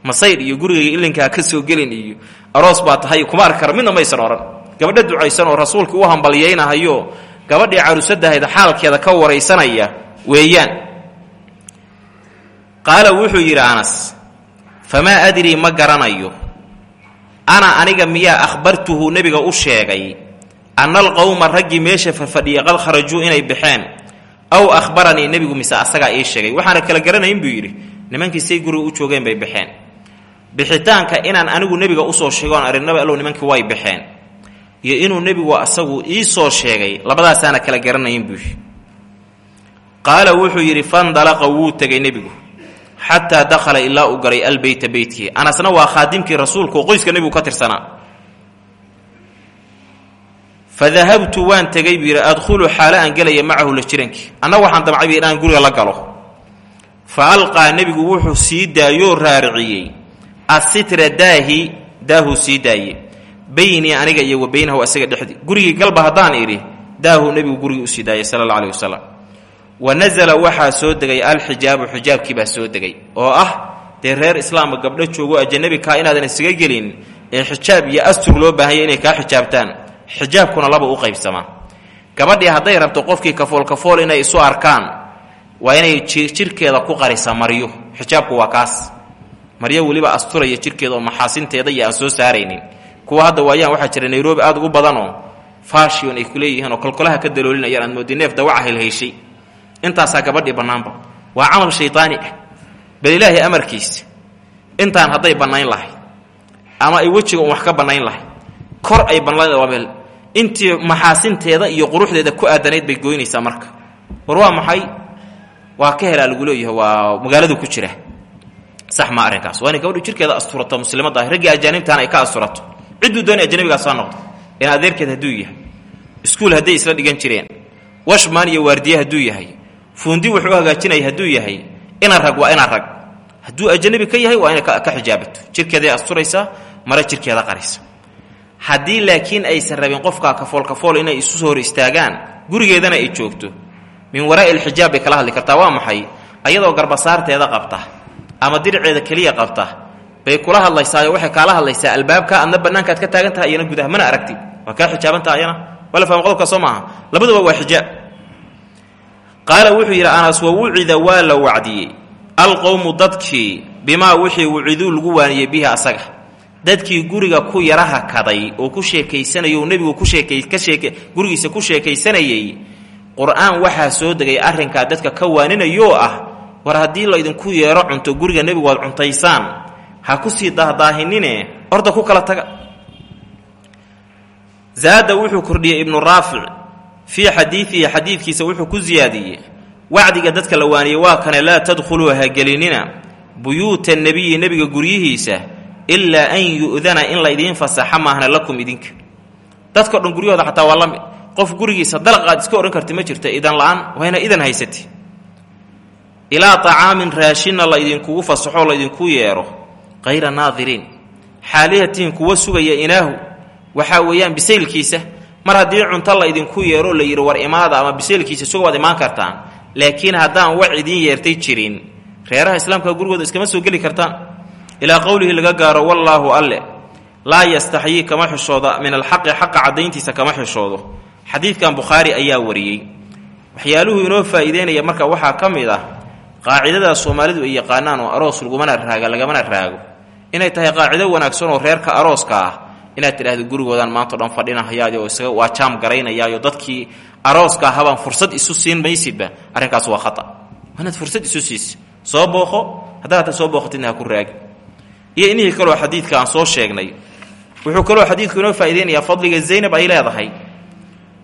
masaydh iyo gurigayga ilinkaa ka soo gelin iyo aroos baa tahay kuma arki kara midna maysan odhan gabadho ducaysan oo rasuulka u hambalyaynahayo gabadhii caruusadahayd xaalkeeda ka waraysanaya weeyaan. Qaala wuxuu yidhi anas famaa adrii ma garanayo? Ana aniga miyaa akhbartuhu nebiga u sheegay anna alqowma raggii meesha farfadhiya qad kharajuu inay baxeen? Aw akhbaranii nebigu mise asagaa ii sheegay? Waxaana kala garanayn buu yidhi nimankii say guriga u joogeen bay baxeen bixitaanka inaan anigu nebiga u soo sheegoon arrinaba allow nimankii way baxeen iyo inuu nebigu asagu ii soo sheegay labadaasaana kala garanayn buu yidhi. Qaala wuxuu yidhi fandalaqa wuu tegay nebigu xataa dakhala ilaa uu galay albeyta beytkii anasna waa khaadimkii rasuulka oo qoyska nebigu ka tirsanaa. Fa dahabtu waan tegay buu yidhi adkhulu xaalo aan gelaya macahu la jirankii anna waxaan damcay bu inaan guriga la galo. Fa alqaa nebigu wuxuu sii daayoo raariciyey asitra daahi daahuu sii daaye baynii aniga iyo wa baynahu asaga dhexdii gurigii galba haddaan idhi daahuu nebigu gurigii u sii daayay sala alla aleh wasalam wa nasala waxaa soo degay alxijaabu xijaabkii baa soo degay oo ah dee reer islaamka gabdho joogo ajanabi kaa inaadan isaga gelin ee xijaab iyo astur loo baahanya inay kaa xijaabtaan xijaabkuna laba u qaybsamaa gabadhii hadday rabto qofkii kafoolkafool inay isu arkaan waa inay jirkeeda ku qarisa maryo xijaabku waa kaas maryo weliba asturaya jirkeeda oo maxaasinteeda iyo aan soo saaraynin. Kuwa hadda waayaan waxaa jira nairobi aad ugu badanoo fashion ay ku oo kolkolaha ka daloolinayaan aad moodi neef dawaca helhayshay intaasaa gabadhii bannaanba. Waa camal shaydaani ah. Bal ilaahay amarkiisa intaan hadday bannayn lahayd ama ay wejiga wax ka bannayn lahayd kor ay bannayn intii maxaasinteeda iyo quruxdeeda ku aadanayd bay goynaysaa marka. War waa maxay? Waa ka helaa lagu leeyahay waa magaaladu ku jira sax ma arrinkaas waa gabadhu jirkeeda asturato muslimadda ah raggii ay ka asturato cidduu doonay ajanabigaas ha noqdo in adeerkeed hadduu yahay iskuul hadday isla dhigan jireen washman iyo waardiye hadduu yahay fuundi wuxuu hagaajinaya hadduu yahay inaan rag waa inaan rag. Hadduu ajanabi ka yahay waa inay ka xijaabato. Jirkeeday asturaysaa mare jirkeeda qaraysa haddii laakiin aysan rabin qofkaa kafoolkafool inay isu hor istaagaan gurigeedana ay joogto. Min waraa'i ilxijaab bay kala hadli kartaa waa maxay? Ayadoo garbasaarteeda qabta ama diriceeda keliya qabta bay kula hadlaysaayo waxay kaala hadlaysaa albaabka adna bannaankaad ka taagan tahay iyana gudaha mana aragtid waa kaa xijaabantaha ayana. Wala fahma qodobka soo maaha. Labaduba waa xijaab. Qaala wuxuu yidhi anas wa wucida waa la wacdiyey. Alqowmu dadkii bimaa wixii wuciduu lagu waaniyey bihi asaga. Dadkii guriga ku yaraha kaday oo ku sheekaysanayay oo nebigu gurigiisa ku sheekaysanayay qur'aan waxaa soo degay arrinkaa dadka ka waaninayoo ah war haddii laydinku yeero cunto guriga nebigu waad cuntaysaan ha ku sii dahdaahinine orda ku kala taga. Zaada wuxuu kordhiyey ibnu raafic fii xadiidihi xadiidkiisa wuxuu ku siyaadiyey wacdiga dadka la waaniyey waa kane laa tadkhuluu ha gelinina buyuuta nebiyi nebiga guryihiisa ilaa an yu'dana in laydiin fasaxa maahna lakum idinka. Dadkao dhan guryahooda xataa waa la mid. Qof gurigiisa dalaq aad iska odhan karti ma jirta idan la'aan wayna idan haysati ilaa طacaamin raashinna laydinkugu fasaxoo laydinku yeero kayra naadiriin. Xaaliyatiin kuwa sugaya inaahu waxaa weeyaan bisaylkiisa mar haddii cunto laydinku yeero la yidhi war imaada ama bisaylkiisa suga waad imaan kartaan laakiin haddaan wax idiin yeertay jirin. Reeraha islaamka gurigooda iskama soo geli kartaan. Ilaa qowlihi laga gaaro wallaahu alle laa yastaxyii kama xishooda min alxaqi xaqa caddayntiisa kama xishoodo xadiidkan bukhaari ayaa wariyey. Waxyaaluhu inoo faa'iideynaya marka waxaa ka mid ah qaacidadaa soomaalidu ay yaqaanaan oo aroos lagumana raaga lagamana raago. Inay tahay qaacido wanaagsan oo reerka arooska ah inaad tidhaahdo gurigoodan maantao dhan fadhinahayaadi oo isaga waa jaam garaynayaayo dadkii arooska ahabaan fursad isu siin maysidba arrinkaas waa khata. Inaad fursad isu siisa soo booqo haddaad hata soo booqatidna ha ku raagi. Iyo inihii kaloo xadiidka aan soo sheegnay wuxuu kaloo xadiidku inoo faaideynayaa fadliga zaynab ay leedahay.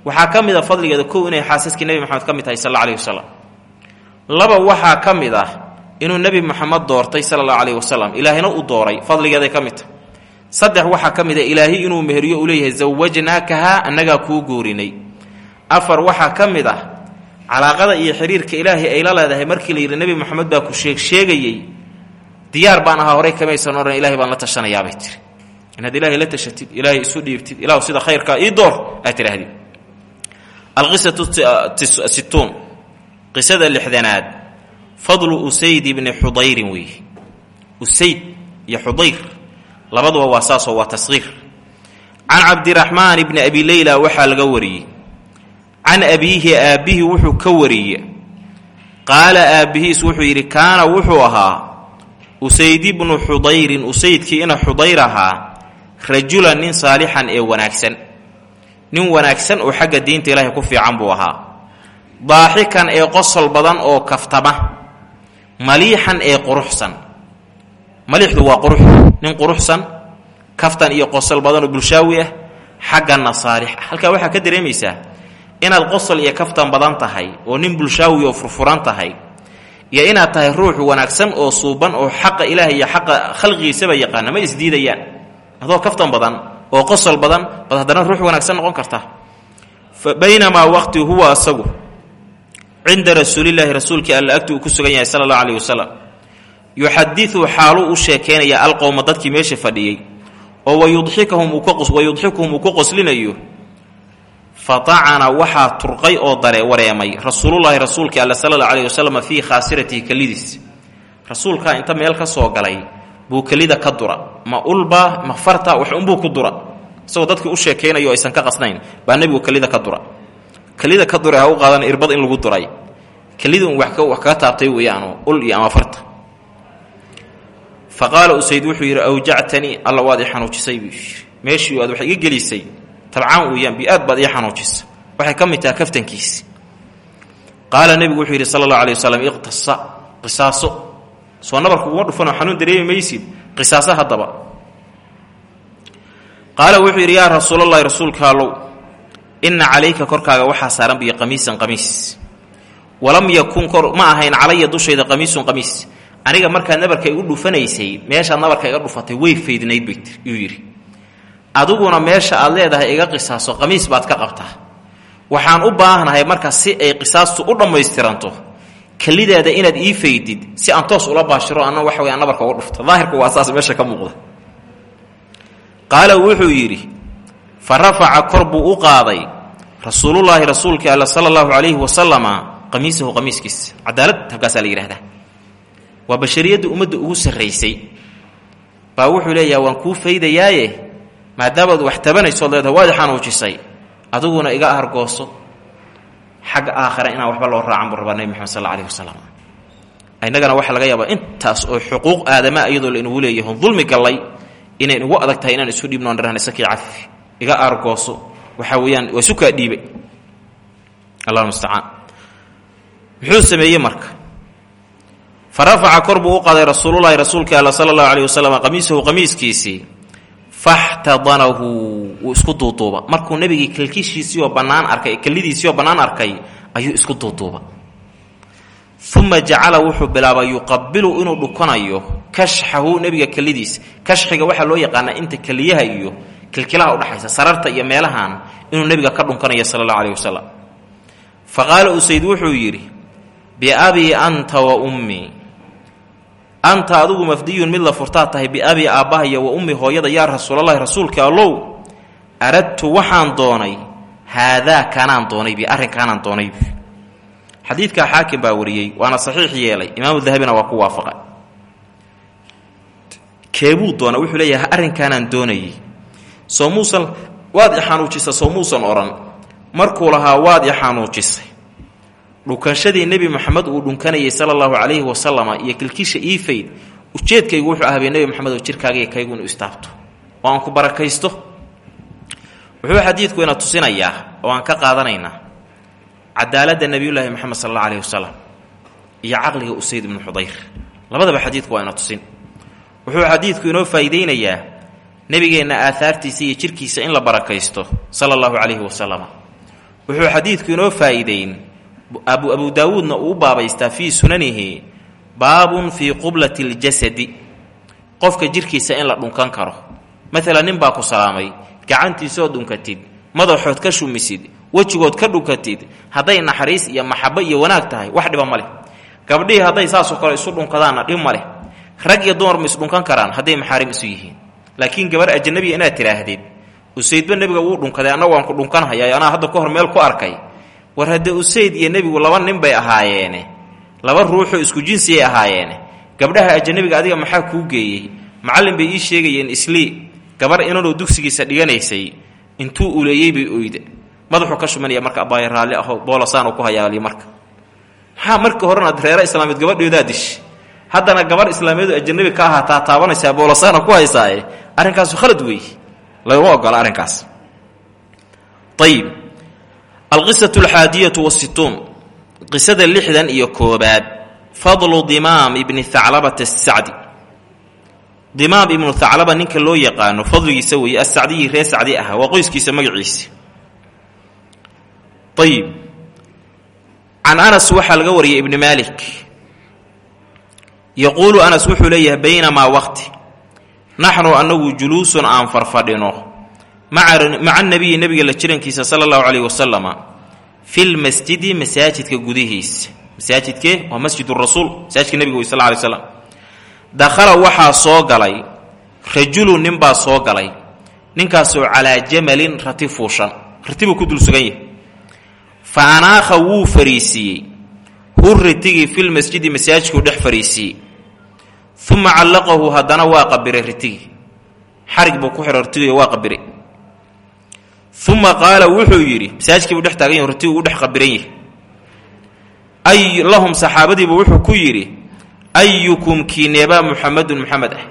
Waxaa ka mid a fadligeeda kow inay xaasaskii nebi moxamed ka mid tahay sal alla wasalam laba waxaa ka mid ah inuu nebi moxamed doortay sala allahu alayhi wasalam ilaahina u dooray fadligeeday ka mid. Tahay saddex waxaa ka mid a ilaahi inuu meheriyo uu leeyahay zawajnaakahaa annagaa kuu goorinay afar waxaa ka mid ah calaaqada iyo xiriirka ilaahay ay la leedahay markii la yidhi nebi moxamed baa ku sheeg sheegayey diyaar baan ahaa horay kamaysan odhan ilahay baan la tashanayaabay tiri inaad ilaahay la tashatid ilaahay isu dhiibtid ilahu sida khayrkaa ii door aad tidhaahdid alqisatu situun qisada lixdanaad fadlu usayd ibni xudayrin weeye usayd iyo xudayr labaduba waa saasoo waa tasqiir can cabdiraxmaan ibni abi leyla waxaa laga wariyey. Can abiihi aabbihi wuxuu ka wariye qaala aabbihiis wuxuu yidhi kaana wuxuu ahaa usayd ibnu xudayrin. Usaydkii ina xudayr ahaa rajulan nin saalixan ee wanaagsan. Nin wanaagsan oo xagga diinta ilaahay ku fiican buu ahaa daaxikan ee qosol badan oo kaftama maliixan ee quruxsan. Maliixdu waa qurux nin quruxsan kaftan iyo qosol badan oo bulshaawi ah xagganna saalix ah halkaa waxaa ka dareemaysaa inaad qosol iyo kaftan badan tahay oo nin bulshaawi oo furfuran tahay iyo inaad tahay ruux wanaagsan oo suuban oo xaqa ilaahay iyo xaqa khalqigiisaba yaqaana ma isdiidayaan adoo kaftan badan oo qosol badan bad haddana ruux wanaagsan noqon karta. Fa waqti huwa asagu cinda rasuulilaahi rasuulkii alla agti uu ku sugan yahay sala allahu alayhi wasalam yuxadiu xaaluu u sheekaynaya alqowma dadkii meesha fadhiyey oo wayudxikuhum uu ku qoslinayo fatacana waxaa turqay oo dare wareemay rasuulullaahi rasuulkii alla sala allahu alayhi wasalam fii khaasiratihi kelidiis rasuulkaa inta meel ka soo galay buu kelida ka dura. Ma ulba ma farta wax unbuu ku dura. Isagoo dadkii u sheekaynayo aysan ka qasnayn baa nebigu kelida ka dura kelida ka dura ha u qaadan irbad in lagu duray. Kelida un wax kaga taabtay weeyaanoo ul iyo ama farta. Fa qaala usayd wuxuu yidhi awjactanii alla waad xanuujisay buu yidhi. Wax iga gelisay. Tabcaan weeyaan bi aad baad ii xanuujisa. Waxay ka mid tahay kaftankiisi. Qaala nebigu wuxuu yidhi sala allahu alay iqtasa qisaaso. Soo nabarku uma dhufanoo xanuun dareemi maysid qisaaso haddaba. Qaala wuxuu yidhi yaa rasuulallahi rasuulka allow inna calayka korkaaga waxaa saaran biyo qamiisan qamiis. Walam yakun kor ma ahayn calaya dushayda qamiisun qamiis. Aniga markaad nabarka igu dhufanaysay meeshaad nabarka iga dhufatay way faydnayd bay yuu yidhi. Adiguna meesha aad leedahay iga qisaaso qamiis baad ka qabtaa. Waxaan u baahnahay marka si ay qisaastu u dhammaystiranto kelidaada inaad ii faydid si aan toos ula baashiro anna waxa wey nabarka uga dhufto daahirku waa saas meesha ka muuqda. Qaala wuxuu yidhi fa rafaca kor buu u qaaday rasuulullaahi rasuulkii alla sala allahu calayhi wasalama qamiisahu qamiiskiisa cadaalad halkaasaa la yidhahdaa waa bashariyadda ummadda ugu sarraysay. Baa wuxuu leeyaha waan kuu faydayaaye maadaamaad wax tabanaysood leedahay waad xanuujisay adiguna iga ahargooso xagga aakhira inaan waxba loo raacan buu rabaa nebi moxamed sal alayhi wasalam innagana waxaa laga yaabaa intaas oo xuquuq aadamaa iyadoo la inugu leeyaho dulmi gallay inay ugu adag tahay inaan isu dhiibno an dhahna isakii cafi iga aargooso waxaa weeyaan waa isu kaa dhiibay. Allah mustacaan. Muxuu sameeyey marka. Fa rafaca u qaaday rasuululahi rasuulka alla sala allahu alayh wasalam qamiisahu isku duuduuba markuu nebigii kalkishiisiioo bannaan arkay kallidiisiioo bannaan arkay ayuu isku duuduuba uma jacala wuxuu bilaabay yuqabilu inuu dhukanayo kashxahu nebiga kelidiisa kashxiga waxaa loo yaqaanaa inta keliyaha iyo kilkilaha udhaxaysa sararta iyo meelahan inuu nebiga ka dhunkanayo sala allahu aleyh wasalam fa qaala usayd wuxuu yidhi biabii anta wa ummii anta adigu mafdiyun mid la furtaa tahay biabii aabbahaya wa ummi hooyada yaa rasuulalahi rasuulka allow aradtu waxaan doonay haadaa kanaan doonaybi arrinkaanaan doonaybi xadiidkaa xaakim baa wariyey waana saxiix yeelay. Imaamu dahabina waa ku waafaqay. Keebuu doona wuxuu leeyahay arrinkaanaan doonayay soo muusan waad i xanuujisa soo muusan odhan markuu lahaa waad xanuujisay. Dhukanshadii nebi moxamed uu dhunkanayay sala allahu calayhi wasalama iyo kilkisha iifayd ujeedkaygu wuxuu ahabay nebi moxamed oo jirkaagiiyo kaygu inu istaabto. Oo aan ku barakaysto. Wuxuu xadiidku ina tusinayaa oo aan ka qaadanaynaa cadaaladda nebiyullaahi moxamed sala alla aleyh wasalam iyo caqliga usayd ibnu xudayr. Labadaba xadiidku waa ina tusin. Wuxuu xadiidku inoo faa'iideynayaa nebigeenna aahaartiisa iyo jirkiisa in la barakaysto sala allahu calayhi wasalama wuxuu xadiidku inoo faa'iideyn abu daawuudna uu u baabaystaa fii sunanihi baabun fii qublati ljasadi qofka jirkiisa in la dhunkan karo. Maalan nin ku salaamay gacantiisood dhunkatid madaxood ka shumisid wejigood ka dhunkatid hadday naxariis iyo maxabo iyo wanaag tahay wax dhiba ma leh. Gabdhihii hadday saasoo kale isu dhunkadaanna dhib ma leh. Rag iyo dumar ma isdhunkan karaan hadday maxaarim isu yihiin laakiin gabar ajanabiya inaad tidhaahdid usaydba nebiga wuu dhunkaday annagu waan ku dhunkanhaya anaa hadda ka hor meel ku arkay. War haddee usayd iyo nebigu laba nin bay ahaayeene. Laba ruuxoo isku jinsiyay ahaayeene. Gabdhaha ajanabiga adiga maxaa kuu geeyey? Macallin bay ii sheegayeen islii gabar inanoo dugsigiisa dhiganaysay intuu uleeyey bay oyda madaxuu ka shumanaya marka abbaaya raalli aho boolasaan ku hayaaliy marka. Maxaa markii horena ad reero islaameed gabadheedaa dish haddana gabar islaameedu ajanabi ka ahaataa taabanaysaa boolasaana ku haysaae arrinkaasu khalad wey laguma ogola arrinkaas. Ayib alqisatu alxaadiyatu wasituun qisada lixdan iyo koobaad. Fadlu dimaam ibni thaclabata asacdi dimaam ibnu thaclaba ninka loo yaqaano fadligiisa weeye asacdiyi ree sacdi ahaa waa qoyskiisa magaciisa. Ayib can anas waxaa laga wariyay ibni maalik yaquulu anas wuxuu leeyahay baynamaa waqti. Naxnu annagu juluusun aan farfadhino. Maca nabiyi nebiga la jirankiisa sala allahu calayh wasalama fi lmasjidi masaajidka gudihiisa masaajidkee waa masjid rasuul masaajidka nebiga wey sal ly slam dakhala waxaa soo galay rajulu ninbaa soo galay ninkaasoo calaa jamalin rati fuushan rati buu ku dul sugan yahay. Fa anaakha wuu fariisiiyey hu ritigii filmasjidi masaajidkuu dhex fariisiiyey uma callaqahu haddana waa qabiray ritigii xarig buu ku xidhay ritigiy waa qabiray uma qaala wuxuu yidhi masaajidkii buu dhex taagan yahy ritigu u dhex qabiran yahay. Ay lahum saxaabadiibu wuxuu ku yidhi ayukum kiineebaa muxamedun muxamed ah?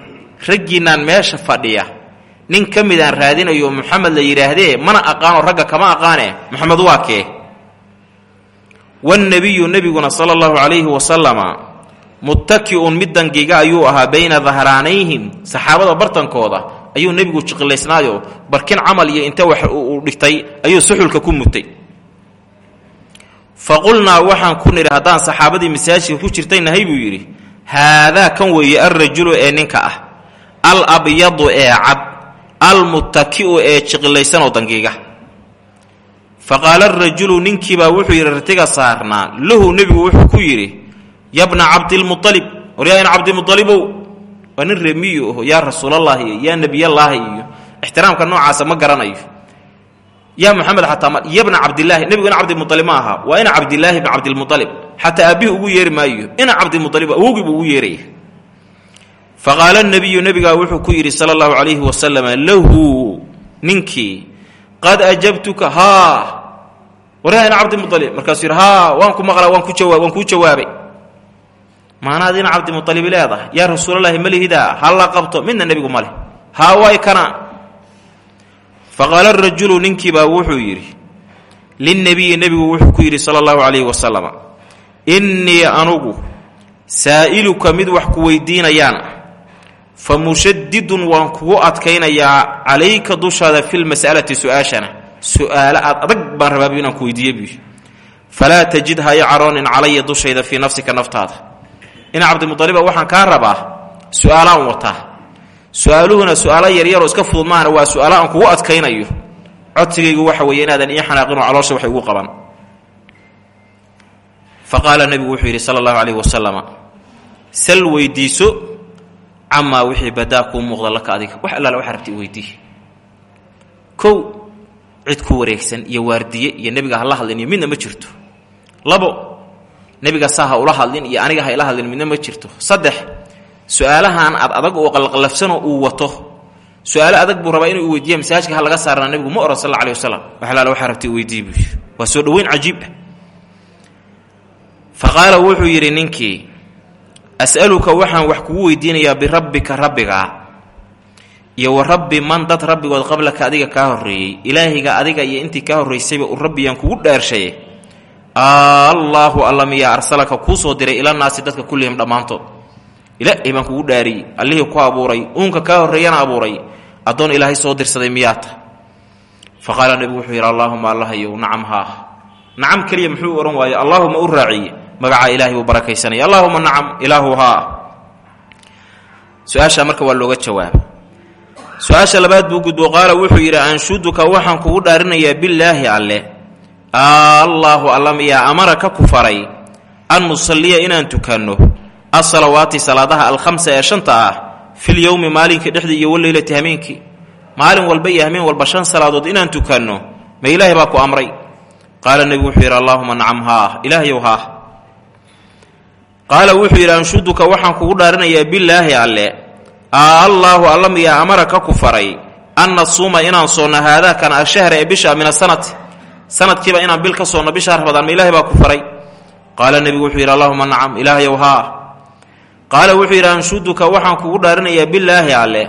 Raggiinaan meesha fadhiya nin ka mid aan raadinayo muxamed la yidhaahdee mana aqaano ragga kama aqaane? Muxamed waa kee? Wannebiyu nebiguna sala allahu calayhi wasalama muttaki'un mid dangiga ayuu ahaa bayna dahraanayhim saxaabada bartankooda. Ayuu nebigu jiqilaysnaayo barkin camal iyo inta wax uu dhigtay ayuu suxulka ku mutay. Fa qulnaa ku nidhi haddaan saxaabadii masaajidka ku jirtay nahay buu yidhi haadaa kan weeye alrajulu ee ninka ah al abyadu ee cad almuttaki'u ee jiqilaysanoo dangiiga fa qaala arajulu ninkiibaa wuxuu yidhi ratiga saarnaa. Lahu nebigu wuxuu ku yidhi yabna cabdilmualib waryaain cabdimualibow waa nin reemiyu aho yaa rasuulallaahi iyo yaa nebiyallaahi iyo ma garanayo. Yaa muxamed xataa yabna cabdilaahi nebigu ina cabdimualib ma aha waa ina cabdilaahi bn cabdilmualib xataa aabbihi ugu yeeri maayo ina cabdimualib awogii buu ugu yeeraya. Fa qaala nabiyu nebigaa wuxuu ku yidhi sala allahu calayhi wasalama lahu ninkii qad ajabtuka haa. Waryaa ina cabdimualib markaasuu yidhi haa waan ku maqla waan ku jawaa waan kuu jawaabay maanaad ina cabdimualibi leedahay yaa rasuulallaahi malihidaa halla qabto midna nebigu ma leh haa waay kana. Faqaala rajulu ninkiibaa wuxuu yidhi linnebiyi nebigu wuxuu ku yidhi sala allahu calayhi wasalama innii anugu saa'iluka mid wax ku weydiinayaan fa mushadidun waan kugu adkaynayaa calayka dushaada filmas'alati su'aashana. Su'aalo aad adag baan rabaabu inaan ku weydiiye buy falaa tajid ha i caroonin calaya dushayda fii nafsika naftaada ina cabdimualiba waxaan kaa rabaa su'aalaan wataa su'aaluhuna su'aalo yaryaroo iska fudud maahana waa su'aalo aan kugu adkaynayo. Codsigaygu waxa weeye inaadan ii xanaaqin oo caloosha waxay ugu qaban. Fa qaala nebigu wuxuu yidhi sala allahu calayhi wasalama sal weydiiso camaa wixii badaa kuu muuqda laka adiga. Wax allaala waxaa rabta i weydii kow cid ku wareegsan iyo waardiye iyo nebiga ha hadlin iyo midna ma jirto. Labo nebiga saa ha ula hadlin iyo aniga ha ila hadlin midna ma jirto. Saddex su'aalahan ad adag oo qalqalafsanoo uu wato. Su'aalo adag buu rabaa inuu weydiiya masaajka ha laga saarana nebigu ma oran sal alla alih wasalam wax allaala waxaa rabta i weydii buu waa soo dhoweyn cajiib ah. Fa wuxuu yidhi ninkii as'aluka waxaan wax kugu weydiinayaa birabbika rabbigaa iyo wa rabbi man dad rabbigood qablaka adiga kaa horreeyey ilaahiga adiga iyo intii kaa horraysayba u rabbiyaan kugu dheershaye allaahu alla miyaa arsalaka kuu soo diray ilanaasi dadka kullihim dhammaantood ilaahay baan kugu dhaariyey allihii ku abuuray uunka kaa horreeyana abuuray addoon ilaahay soo dirsaday miyaata. Fa qaala nebigu wuxuu yidhi allaahuma allahayow nacam haa nacam keliya muxuu odhan waaye allaahuma u raaciye magacaa ilaahay buu barakaysanaya allaahuma nacam ilaahu haa su'aashaa marka waa looga jawaaba su'aasha labaad buu gudbo qaala wuxuu yidhi anshuduka waxaan kugu dhaarinayaa billaahi alle allaahu alla miyaa amara ka ku an nusalliya inaan tukanno. Asalawaati salaadaha alkhamsa ee shanta ah filyowmi maalinka dhexdii iyo waleylati hameenkii maalin walba iyo hameen walba shan salaadood inaan tukanno ma ilaahay baa ku amray. Qaala nebigu wuxuu yidhi allaahuma nacam haa ilaahyow haa. Qaala wuxuu yidhi anshuduka waxaan kugu dhaarinayaa billaahi alle. Allaahu alla miyaa amara ka ku faray an nasuuma inaan soonno haadaakan ashahra ee bisha min asanati sanadkiiba inaan bil ka soonno bisha rabadaan ma ilahay baa ku faray. Qaala nebigu wuxuu yidhi allahuma nacam ilaahyow haa. Qaala wuxuu yidhi anshuduka waxaan kugu dhaarinayaa billaahi alle.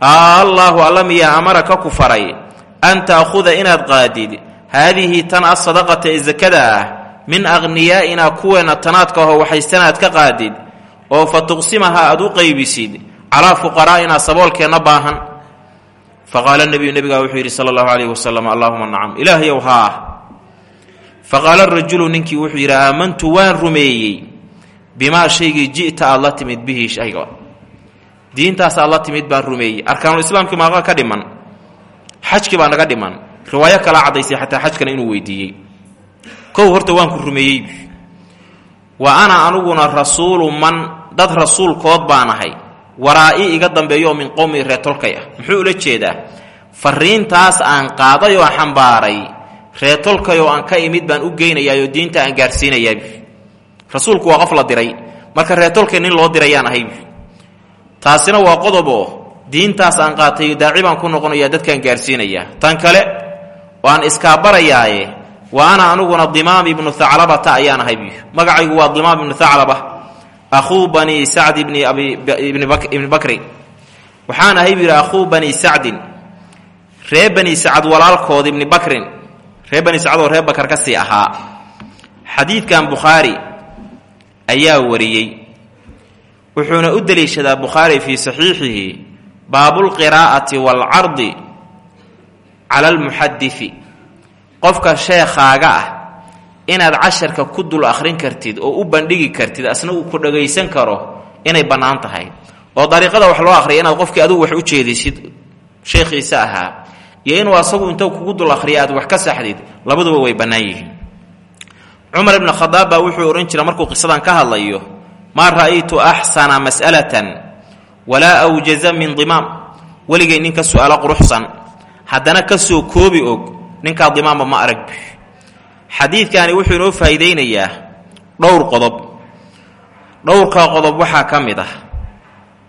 Allaahu alla miyaa amara ka ku faray. An ta'khuda inaad qaadid. Haadihi tan asadaqata ee sakada ah min akhniyaa'ina kuweenna tanaadka aho waxaystanaad ka qaadid. Oo fa tuqsimaha aad u qaybisid. Calaa fuqaraa'ina saboolkeenna baahan fa qaala nebiyu nebigaa wuxuu yidhi sala allahu calayhi wasalam allaahuma nacam ilaahyow haa fa qaala rajulu ninkii wuxuu yidhi aamantu waan rumeeyey bimaa shaygii ji'ta aad la timid bihi shayga diintaas aad la timid baan rumeeyey arkaanulislaamkii maaqa ka dhiman xajkii baa naga dhiman riwaayo kalaa caddaysay xataa xajkana inuu weydiiyey kow horta waan ku rumeeyey wa ana aniguna rasuulu man dad rasuulkood baan ahay waraa'i iga dambeeyo min qowmi reetolkay ah muxuu ula jeedaa? Fariintaas aan qaaday oo xambaaray. Reetolkay oo aan ka imid baan u geynayaayoo diinta aan gaarsiinayaa rasuulku waa qof la diray. Marka reetolkay nin loo dirayaan ahay. Taasina waa qodoboo diintaas aan qaatay daaci baan ku noqonayaa dadkaan gaarsiinayaa tan kale waan iskaabarayaaye wa ana aniguna dimaam ibnu thaclabata ayaan ahay. Magacaygu waa dimaam ibnu thaclaba akhuu bani sacd ibni ibni bakri waxaan ahay buu yidhi akhuu bani sacdin ree bani sacad walaalkood ibni bakrin ree bani sacad oo ree bakar ka sii ahaa xadiidkan bukhaari ayaa wariyey wuxuuna u deliishadaa bukhaari fii saxiixihi baabulqiraa'ati waalcardi cala almuxadidi qofka sheekhaaga ah inaad casharka ku dul akhrin kartid oo u bandhigi kartid asna uu ku dhagaysan karo inay bannaan tahay. Oo dariiqada wax loo akhriya inaad qofkii adigu wax u jeedisid sheekhiisa ahaa iyo inuu asagu inta kugu dul akhriya aad wax ka saxdid labaduba way bannaan yihiin. Cumar ibnu wuxuu odhan jira markuu qisadan ka hadlayo maa ra'aytu axsana mas'alatan walaa awjaza min dimaam weligay ninka su'aalo quruxsan. Haddana ka soo koobi og ninkaa dimaamba ma arag xadiidkani wuxuu inoo faa'iidaynayaa dhowr qodob. Dhowrkaa qodob waxaa ka mid ah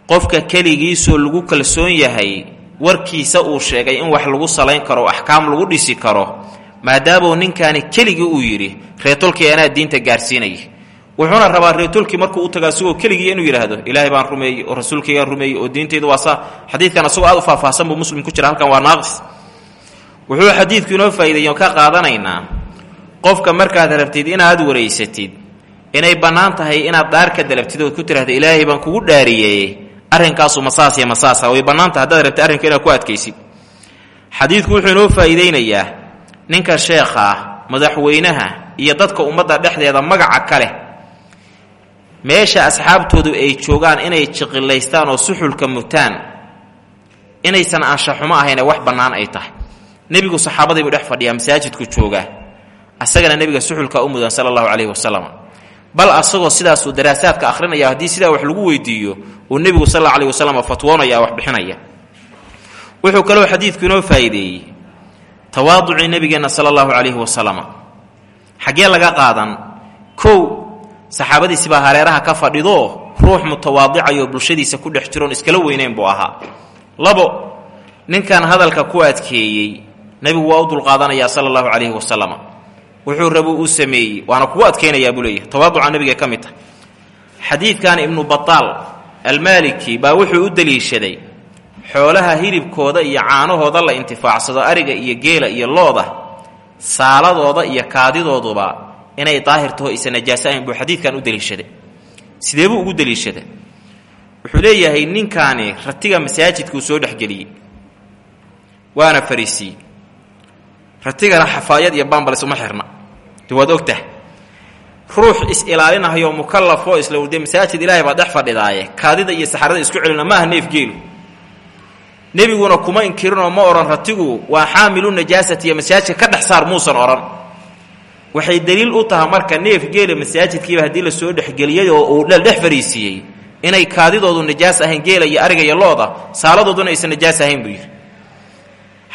qofka keligiisoo lagu kalsoon yahay warkiisa uu sheegay in wax lagu salayn karo o axkaam lagu dhisi karo maadaamuu ninkaani keligii uu yidhi reetolkii anaa diinta gaarsiinaya wuxuuna rabaa reetolkii markuu u taga asagoo keligii inuu yidhaahdo ilaahay baan rumeeyey oo rasuulkaygaan rumeeyey oo diintayda waa saa. Xadiidkan asagoo aad u faahfaahsan buu muslim ku jira halkan waa naaqis. Wuxuu xadiidku inoo faa'iideeyo ka qaadanaynaa qofka markaad rabtid inaad waraysatid inay bannaan tahay inaad dhaar ka dalabtid ood ku tidhahda ilaahay baan kugu dhaariyey arrinkaasu masaas iyo masaasa way bannaan tahay haddaad rabtid arrinka inaad ku adkaysid. Xadiidku wuxuu inoo faa'iideynayaa ninka sheekha ah madaxweynaha iyo dadka ummadda dhexdeeda magaca ka leh. Meesha asxaabtoodu ay joogaan inay jiqilaystaan oo suxulka mutaan inaysan anshaxumo ahayne wax bannaan ay tahay. Nebigu saxaabadiibuu dhex fadhiyaa masaajidku joogaa asagana nebiga suxulka u mudan sala allahu calayhi wasalam bal asagoo sidaasuu daraasaadka akhrinaya haddii sidaa wax lagu weydiiyo uu nebigu sal alla alayh wasalam fatwoonaya wax bixinaya. Wuxuu kaloo xadiidku inoo faa'iideeyey tawaaducii nebigeenna sala allahu calayhi wasalam xaggee laga qaadan kow saxaabadiisi baa hareeraha ka fadhidoo ruux mutawaadicayoo bulshadiisa ku dhex jiroon iskala weyneyn buu ahaa. Labo ninkan hadalka ku adkeeyey nebigu waa u dulqaadanayaa sala allahu calayhi wasalam wuxuu rabuu u sameeyey waana kugu adkaynayaa buu leeyahy tawaaduca nebiga ka mid tah xadiidkan ibnu bataal almaaliki baa wuxuu u deliishaday xoolaha hilibkooda iyo caanahooda la intifaacsado ariga iyo geela iyo looda saaladooda iyo kaadidooduba inay daahir taho najaaso ahayn buu xadiidkan u deliishaday. Sidee buu ugu deliishaday? Wuxuu leeyahay ninkaani ratiga masaajidkuu soo dhexgeliyey waana fariisiiyey ratigana xafaayad iyo bambals uma xirna de waad ogtah. Ruux is-ilaalinahayoo mukallafoo isla wurdee masaajid ilaahay baa dhex fadhidaaye. Kaadida iyo saxarada isku celina maaha neef geelu nebiguna kuma inkirinoo ma odhan ratigu waa xaamilu najaasati iyo masaajidka ka dhex saar muusan odhan waxay daliil u tahay marka neef geela masaajidkiiba la soo dhexgeliyay oo uu dhex fariisiiyey inay kaadidoodu najaas ahayn geela iyo ariga iyo looda saaladooduna aysan najaas ahayn buu yidhi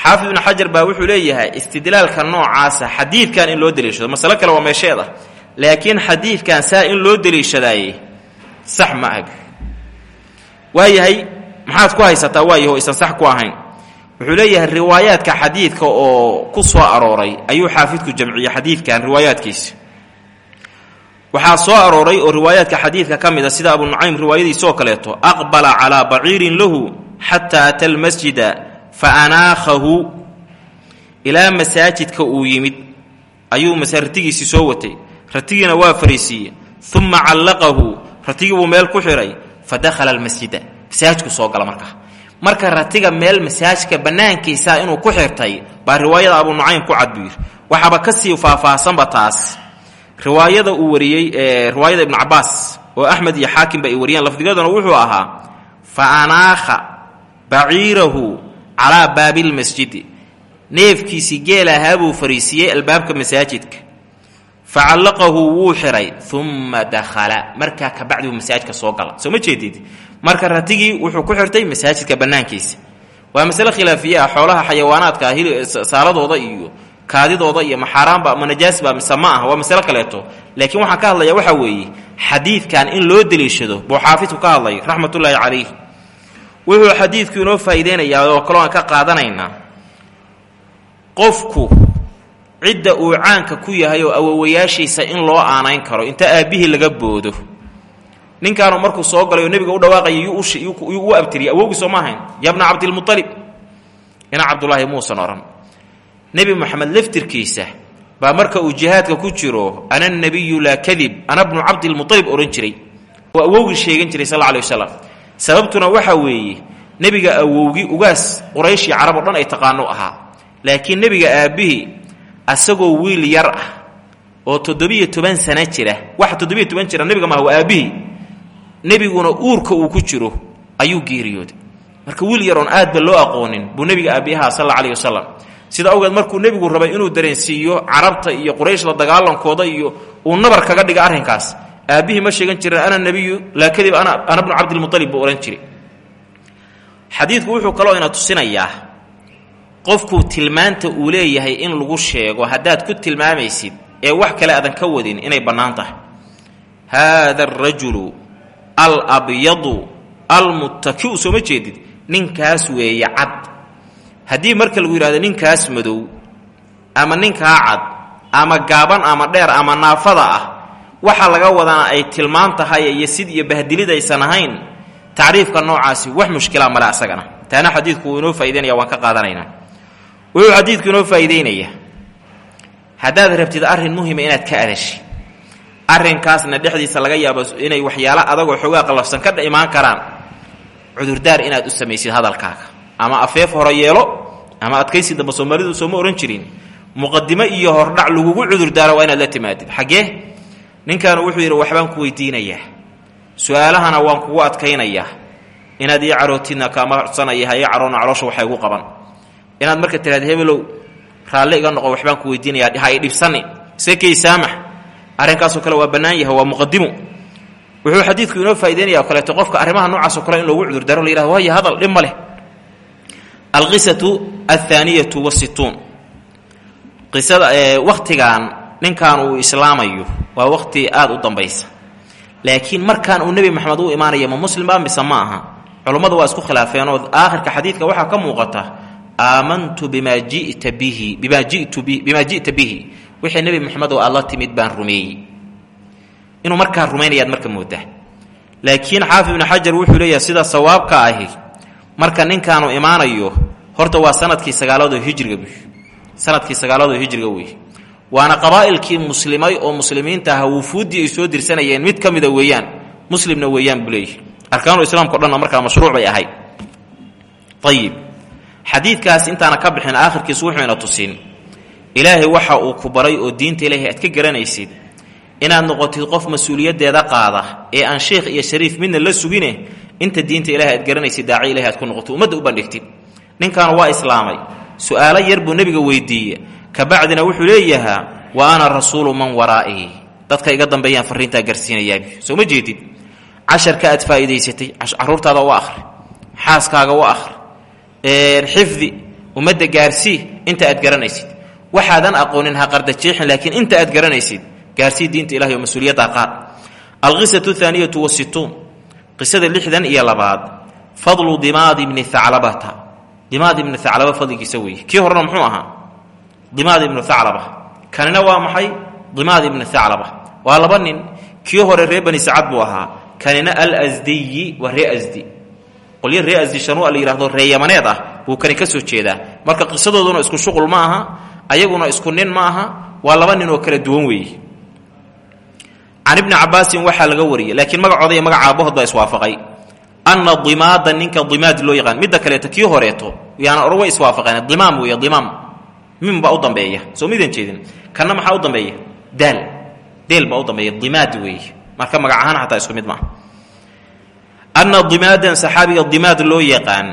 xaafid ibnu xajar baa wuxuu leeyahay istidlaalka noocaasa xadiidkan in loo deliishado masalo kale waa meesheed ah laakiin xadiidkan saa in loo deliishadaayey sax ma ag. Waayahay maxaad ku haysataa waayaho aysan sax ku ahayn. Wuxuu leeyahay riwaayaadka xadiidka oo ku soo arooray ayuu xaafidku jamciyey xadiidkan riwaayaadkiisa. Waxaa soo arooray oo riwaayaadka xadiidka ka mid a sida abu nucaym riwaayadiisoo kaleeto aqbala calaa baciirin lahu xataa ata almasjida fa anaakhahu ilaa masaajidka uu yimid ayuu ratigiisii soo watay ratigiina waa fariisiiyey uma callaqahu ratigii buu meel ku xidhay fa dakhala almasjida masaajidku soo gala markaa marka ratiga meel masaajidka bannaankiisa inuu ku xirtay baa riwaayada abu nucaym ku cad buu yidhi waxaaba ka sii faahfaahsanba taas riwaayada uu wariyey riwaayada ibnu cabaas oo axmed iyo xaakimba ay wariyeen lafdigaduna wuxuu ahaa fa anaakha baciirahu calaa baabilmasjidi neefkiisii geel ahaa buu fariisiiyey albaabka masaajidka. Fa callaqahu wuu xihay uma dakhala. Markaa kabacdi buu masaajidka soo gala soo ma jeedid? Marka ratigii wuxuu ku xirtay masaajidka bannaankiisa. Waa masale khilaafiye ah xoolaha xayawaanaadka ah saaladooda iyo kaadidooda iyo maxaaraanba ma najaasba mise ma ah waa masalo kaleeto. Laakiin waxaan ka hadlaya waxaa weeye xadiidkan in loo deliishado buu xaafidku ka hadlay raxmatullaahi calayh wuxuu xadiidku inoo faa'iideynayaa oo kaloo aan ka qaadanaynaa. Qofku cidda uu caanka ku yahay oo awowayaashiisa in loo aanayn karo inta aabbihii laga boodo. Ninkaanu markuu soo galay oo nebiga u dhawaaqayay yuu u abtiriyay awowgii soo ma ahayn? Yabna cabdilmualib ina cabdulaahi muusan odhan nebi moxamed laftirkiisa baa marka uu jihaadka ku jiro ana nabiyu laa kadib ana bnu cabdilmualib odhan jiray. Oo awowgii sheegan jiray sal alay wasalam sababtuna waxaa weeye nebiga awowgii ugaas qurayshii carab oo dhan ay taqaano ahaa. Laakiin nebiga aabbihii asagoo wiil yar ah oo toddobiyo toban sano jira waxa toddobiyo toban jira nebiga maaha waa aabbihii nebiguna uurka uu ku jiro ayuu geeriyooday. Marka wiil yaroon aadba loo aqoonin buu nebiga aabbi ahaa sal alla alayh wasalam sida awgeed markuu nebigu rabay inuu dareensiiyo carabta iyo quraysh la dagaalankooda iyo uu nabar kaga dhiga arrinkaas aabbihii ma sheegan jirin ana nebiyu laa kadib ana bnu cabdilmualib buu odhan jiray. Xadiidku wuxuu kaloo ina tusinayaa qofkuu tilmaanta uu leeyahay in lagu sheego haddaad ku tilmaamaysid ee wax kale aadan ka wadin inay bannaan tahay. Haada arajulu alabyadu almuttakiu sooma jeedid? Ninkaas weeye cad. Haddii marka lagu yidhahdo ninkaas madow ama ninkaa cad ama gaaban ama dheer ama naafada ah waxa laga wadana ay tilmaan tahay iyo sid iyo bahdilid aysan ahayn tacriifka noocaasi wax mushkila male asagana. Taana xadiidku inoo faa'idaynaya waan ka qaadanaynaa. Wuxuu xadiidku inoo faa'iideynaya haddaad rabtid arrin muhima inaad ka adashi arrinkaasna dhexdiisa laga yaabo inay waxyaalo adagoo xoogaa qallafsan ka imaan karaan cudurdaar inaad u samaysid hadalkaaga. Ama afeef hore yeelo ama adkaysi damba soomaalidu sooma ohan jirin muqadimo iyo hordhac lagugu cudurdaaro waa inaad la timaadid. Xaggee ninkaanu wuxuu yidhi waxbaan ku weydiinayaa. Su'aalahana waan kugu adkaynayaa. Inaad ii carootidna kaama codsanaya ha ii caroona caloosha waxay gu qaban. Inaad marka tiraad hebelow raalle iga noqo waxbaan ku weydiinayaa ha i dhibsani iskakay saamax. Arrinkaasoo kale waa bannaan yahay waa muqadimo wuxuu xadiidku inoo faa'ideynaya kaleeto qofka arrimaha noocaasoo kale in loogu cudurdaaro la yihahdo waayo hadal dhib leh. Alqisatu althaaniyatu wasituun qisada wakhtigan ninkan uu islaamayo waa wakhti aada u dambaysa. Laakiin markaan uu nebi maxamed u imaanaya ma muslimba mise ma aha. Culummadu waa isku khilaafeenoo aakhirka xadiidka waxaa ka muuqata aamantu bimaa jita bihi bimaa jitu bi bimaa ji'ta bihi. Wixii nebi moxamed oo aad la timid baan rumeeyey. Inuu markaa rumaynayaad marka moodaa. Laakiin xaafid ibnu xajar wuxuu leeyahay sida sawaabka ahi marka ninkaanu imaanayo horta waa sannadkii sagaalaad oo hijriga sannadkii sagaalaad oo hijriga wey waana qabaa'ilkii muslimay oo muslimiinta aha wufuuddii ay soo dirsanayeen mid ka mida weeyaan muslimna weeyaan buu leeyahy arkaanu islaamka o dhanna markaa mashruuc bay ahayd. Ayib xadiidkaas intaana ka bixin aakhirkiisu wuxuuna tusin ilaahay waxa uu ku baray oo diinta ilaahay aad ka garanaysid inaad noqotid qof mas'uuliyaddeeda qaada ee aan sheikh iyo shariif midna la sugine inta diinta ilahay aad garanaysid daaci ilahay aad ku noqotid ummadda u bandhigtid. Ninkan waa islaamay. Su'aalo yar buu nebiga weydiiye kabacdina wuxuu leeyahaa wa ana rasuulu man waraa'i dadka iga dambeeyaan farriintaa garsiinayaabi soo ma jeedid? Casharka aad faa'iidaysatay caruurtaada u akhri xaaskaaga u akhri xifdi ummadda gaarsii inta aad garanaysid. Waxaadan aqoonin ha qardajeexin laakiin inta aad garanaysid gaarsii diinta ilahay oo mas'uuliyaddaa qaad. Alqisatu thaaniyatu wasituun qisada lixdan iyo labaad fadlu dimaad ibni thaclabata. Dimaad ibni thaclaba fadligiisa weeye. Kii horena muxuu ahaa dimaad ibnu thaclaba kanina waa maxay? Dimaad ibnu thaclaba waa laba nin. Kii hore ree bani sacad buu ahaa. Kanina alsdiyi waa ree asdi qolyo ree asdi shanua la yidhahdo ree yamaneed ah buu kani ka soo jeedaa. Marka qisadooduna isku shuqul ma aha ayaguna isku nin ma aha waa laba nin oo kala duwan weeye can ibni cabaasin waxaa laga wariyey laakiin magacooda iyo magaca aabahood baa iswaafaqay. Anna dimaada ninka dimaad loo yaqaan. Midda kaleeto kii horeeto yaana or way iswaafaqeen dimaam. weeye mim baa u dambeeya. Soo midan jeedin? Kanna maxaa u dambeeya? Daal. Deel baa u dambeeya. Dimaad weeye marka magac ahaan xataa isku mid maaha. Anna dimaadan saxaabiga dimaad loo yaqaan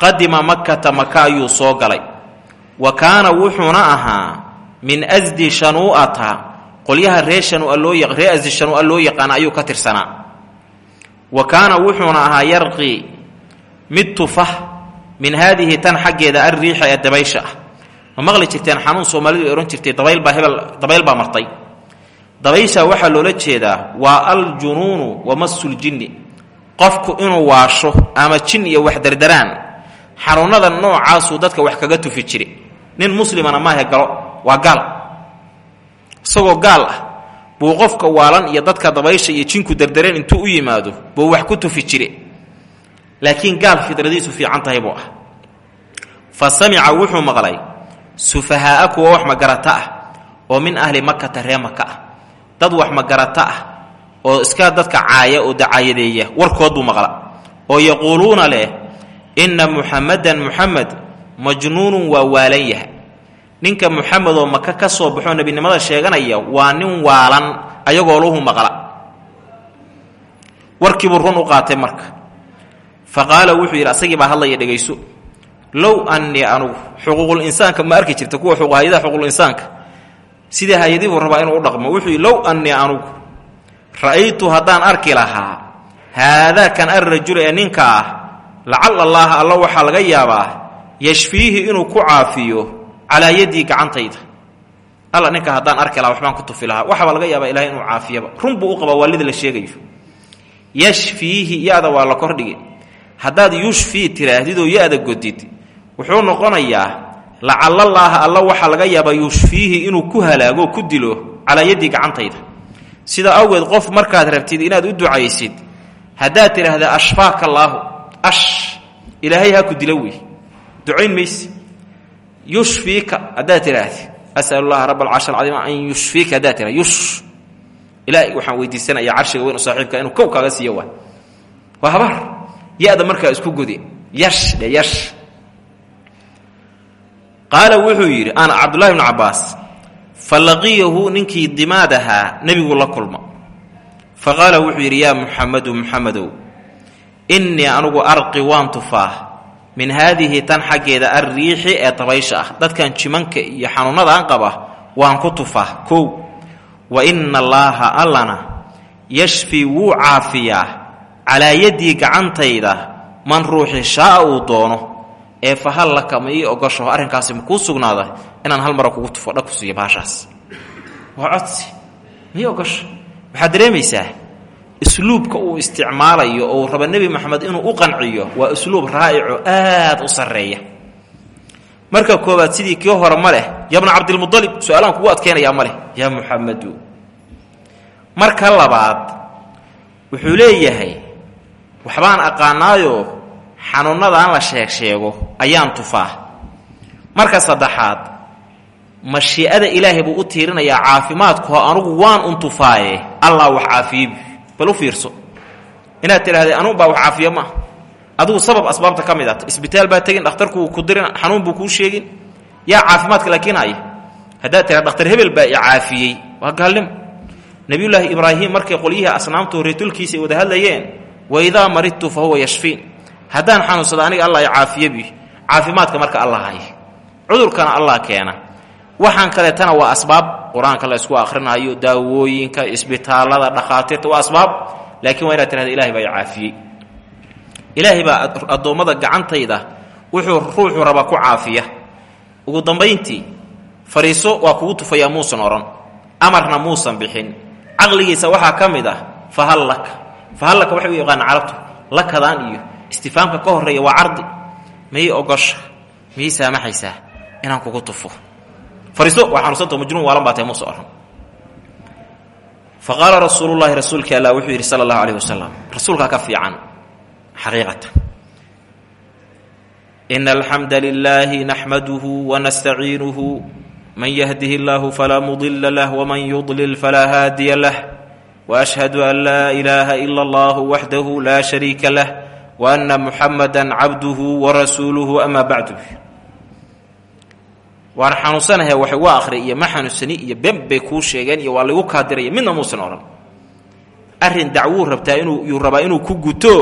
qadima makata maka ayuu soo galay. Wa kaana wuxuuna ahaa min asdi shanuu'ata qolyaha ree shanua loo ree asdi shanua loo yaqaana ayuu ka tirsanaa. Wa kaana wuxuuna ahaa yarqi mid tufa min haadihi tan xaggeeda alriixa ee dabaysha ah ma maqli jirteen xanuun soomaalidu ay odhan jirtay dabayl baa hebel dabayl baa martay. Dabaysha waxaa loola jeedaa waa aljunuunu wa massuljinni qofku inuu waasho ama jin iyo wax dardaraan xanuunada noocaasuu dadka wax kaga tufi jire. Nin muslimana maahe galo waa gaal. Isagoo gaal ah buu qofka waalan iyo dadka dabaysha iyo jinku dardareen intuu u yimaado buu wax ku tufi jire. Laakiin gaal fidradiisu fiican tahay buu ah. Fa samica wuxuu maqlay sufahaa'a kuwa wax magarata ah oo min ahli makata ree maka ah. Dad wax magarata ah oo iska dadka caaya oo dacaayadeeya warkood buu maqla oo yaquuluuna leh inna muxamadan muxamed majnuunun waa waalan yahay. Ninka muxamed oo maka ka soo baxoo nebinimada sheeganaya waa nin waalan ayagoo luhu maqla. Warkiibuu run u qaatay marka. Fa qaala wuxuu yidhi asagii baa hadlaya dhegayso low annii anugu xuquuqul insaanka ma arki jirta kuwa hay'adaha xuquuqul insaanka. Sidii hay'adii buu rabaa inuu u dhaqmo? Wuxuu low annii anugu ra'aytu haddaan arki lahaa haadaakan alrajula ee ninka ah lacala allaaha alla waxaa laga yaabaa yashfiihi inuu ku caafiyo calaa yaddii gacantayda. Alla ninka haddaan arki lahaa waxbaan ku tufi lahaa. Laga yaabaa ilahay inuu caafiyaba. Run buu u qabaa waalida la sheegayo. Yashfiihi ya-da waa la kordhigi haddaad yushfii tiraahdidoo ya-da godid wuxuu noqonayaa lacalallaaha alla waxaa laga yaabaa yushfiihi inuu ku halaago ku dilo calaa yaddii gacantayda. Sida awgeed qof markaad rabtid inaad u ducaysid haddaad tidhaahda ashfaaka allaahu ash ilaahay ha ku dilo wey ducayn mayse yushfiika haddaad tidhaahdi asal llaha rab alcarshi alcadiim an yushfiika haddaad tidhahda yush ilaahay waxaan weydiisanayaa carshiga weyn saaxiibka inuu kow kaaga siiyo waa. Waa habaar ya-da markaa isku godi yash yash qaala wuxuu yidhi ana cabdullahi bnu cabbaas fa laqiyahu ninkii dimaad ahaa nebigu la kulma fa qaala wuxuu yidhi yaa muxamedu muxamedow innii anugu arqi waan tufaa min haadihi tan xaggeeda alriixi ee dabaysha ah dadkan jimanka iyo xanuunnadaan qaba waan ku tufaa kow. Wa inna allaaha allana yashfii wuu caafiyaa calaa yaddii gacantayda man ruuxi shaaa uu doono ee fahal laka ma ii ogoshaho arrinkaasi ma kuu sugnaada inaan hal mara kugu tufo dhag ku siiyo baashaas waa codsi. Ma ii ogosha? Waxaad dareemaysaa isluubka uu isticmaalayo oo raba nebi moxamed inuu u qanciyo waa isluub raa'ico aad u sarreeya. Marka koowaad sidii kii hore ma leh yabna cabdilmudalib su'aalaan kugu adkeynayaa ma leh. Yaa marka labaad wuxuu leeyahay waxbaan aqaanaayo xanuunnadaan la sheeg sheego ayaan tufaa. Marka saddexaad mashii'ada ilaahay buu u tiirinayaa caafimaadkuho anugu waan un tufaaye. Allah wax caafiyebi bal u fiirso. Inaad tidhahdee anugu baa wax caafiyo ma adigu sabab asbaabta ka mid at isbitaal baa tegin dhakhtarku ku dirin xanuun buu kuu sheegin. Yaa caafimaadka laakiin haya haddaad tidhahda dhakhtar hebel baa i caafiyey. Waa gaalnimo nebiyullaahi ibraahim markay qolyihii asnaamtu reetulkiisa ay wada hadlayeen waidaa maridtu fa huwa yashfiin haddaan xanuunsada aniga allah i caafiyebi caafimaadka marka allah haya cudurkana allah keena. Waxaan kaleetana waa asbaab qur'aanka la isku akhrinayo daawooyinka isbitaallada dhakhaatiirta waa asbaab. Laakiin waa inaad tirahda ilahay baa caafiyey. Ilaahay baa addoommada gacantayda wuxuu ruuxu rabaa ku caafiya. Ugu dambayntii fariiso waa kugu tufayaa muusan odhan amarna muusan bixin. Caqligiisa waxaa ka mid ah fahal laka fahal carabtu lakadaan iyo istifaamka ka horreeya waa cardi. Miyay ogosha miyay saamaxaysaa inaan kugu tufo. Fariiso waa xanuunsanta majnuun waalan baa tahay muuse odhan fa qaala rasuulu llaahi rasuulkii allah wuxuu yidhi sala allahu alayh wasalam ka fiican xaqiiqatan ina alxamda lilaahi naxmaduhu wanastaciinuhu man yahdihi illaahu falaa mudila lah wman yudlil falaa haadiya lah waashhadu an laa ilaaha ila allahu waxdahu laa shariika lah waana muxamada cabduhu warasuuluhu ama bacdu waan xanuunsanahay wax igu akhri iyo ma xanuunsani iyo ben bay kuu sheegeen iyo waa laygu kaadiraya midna muusan odhan arrin dacwuu rabtaa inuu yuu rabaa inuu ku guto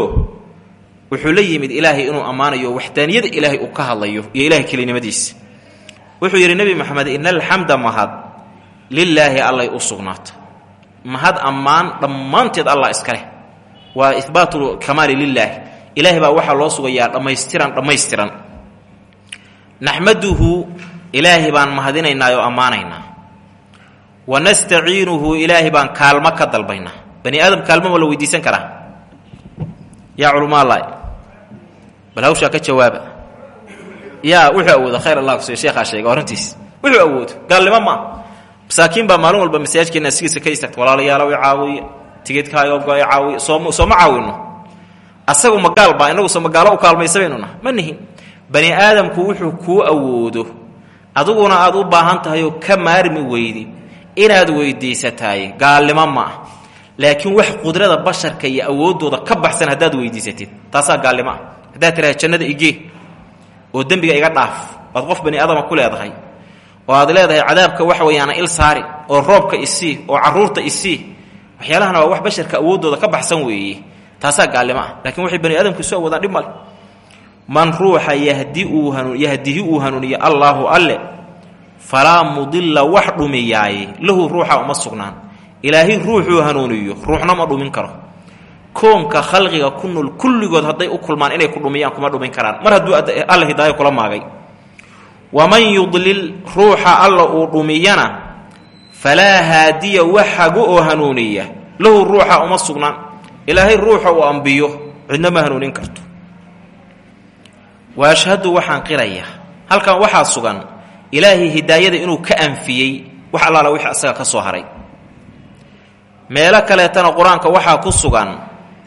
wuxuu la yimid ilaahay inuu ammaanayo waxdaaniyada ilaahay uu ka hadlayo iyo ilahay kelinimadiisa wuxuu yidhi nebi moxamed ina alxamda mahad lilaahi allay u sugnaata mahad ammaan dhammaanteed allah iska waa ihbaatu kamaali ilaahay baa waxaa loo sugayaa dhammaystiran dhammaystiran. Naxmaduhu ilaahay baan mahadinaynaa oo ammaanaynaa. Wa nastaciinuhu ilaahay baan kaalmo ka dalbaynaa. Bani aadam kaalmo ma la weydiisan karaa? Yaa culumaallahi bal hawshaa ka jawaaba. Yaa wuxuu awoodo khayr allah kusiyo sheekhaa sheega arrintiis. Wuxuu awoodo gaalnimo maa masaakiin baa maalin walba masaajkeena sigiisa ka istaagta walaalayaalow i caawiya tigidkaayoogo i caawiya soom sooma caawino asagu magaal baa inaguso magaalo u kaalmaysa baynuna? Ma nihin. Bani aadamku wuxuu kuu awoodo adiguna aad u baahan tahay oo ka maarmi weydi inaad weydiisataay gaalnimo ma ah. Laakiin wax qudrada basharka iyo awooddooda ka baxsan haddaad weydiisatid. Taasaa gaalnimo ah. Haddaad jannada igee oo dembiga iga dhaaf. Waad qof bani aadama ku leedahay. Oo aad leedahay cadaabka wax weyaana il saari oo roobka isii oo carruurta isii waxyaalahana waa wax basharka awooddooda ka baxsan weeye taasaa gaalnimo ah lakiin waxay bani aadamku isu awoodaan dhib male man ruuxa yahdihi uu hanuuniye allaahu alle falaa mudilla wax dhumiyaaye. Lahu ruuxa uma sugnaan. Ilaahay ruuxuu hanuuniyo ruuxna ma dhumin karo. Koonka khalqiga ku nool kulligood hadday u kulmaan inay ku dhumiyaan kuma dhumin karaan. Mar hadduu alla hidaayo kula maagay. Waman yudlil ruuxa alla uu dhumiyana falaa haadiya wax hagu oo hanuuniya. Lahu ruuxa uma sugnaan ilaahay ruuxa uu ambiyo cidna ma hanuunin karto. Wa ashhadu waxaan qirayaa halkan waxaa sugan ilaahay hidaayada inuu ka anfiyey wax allaala wixii asaga ka soo haray. Meelo kaleetana qur'aanka waxaa ku sugan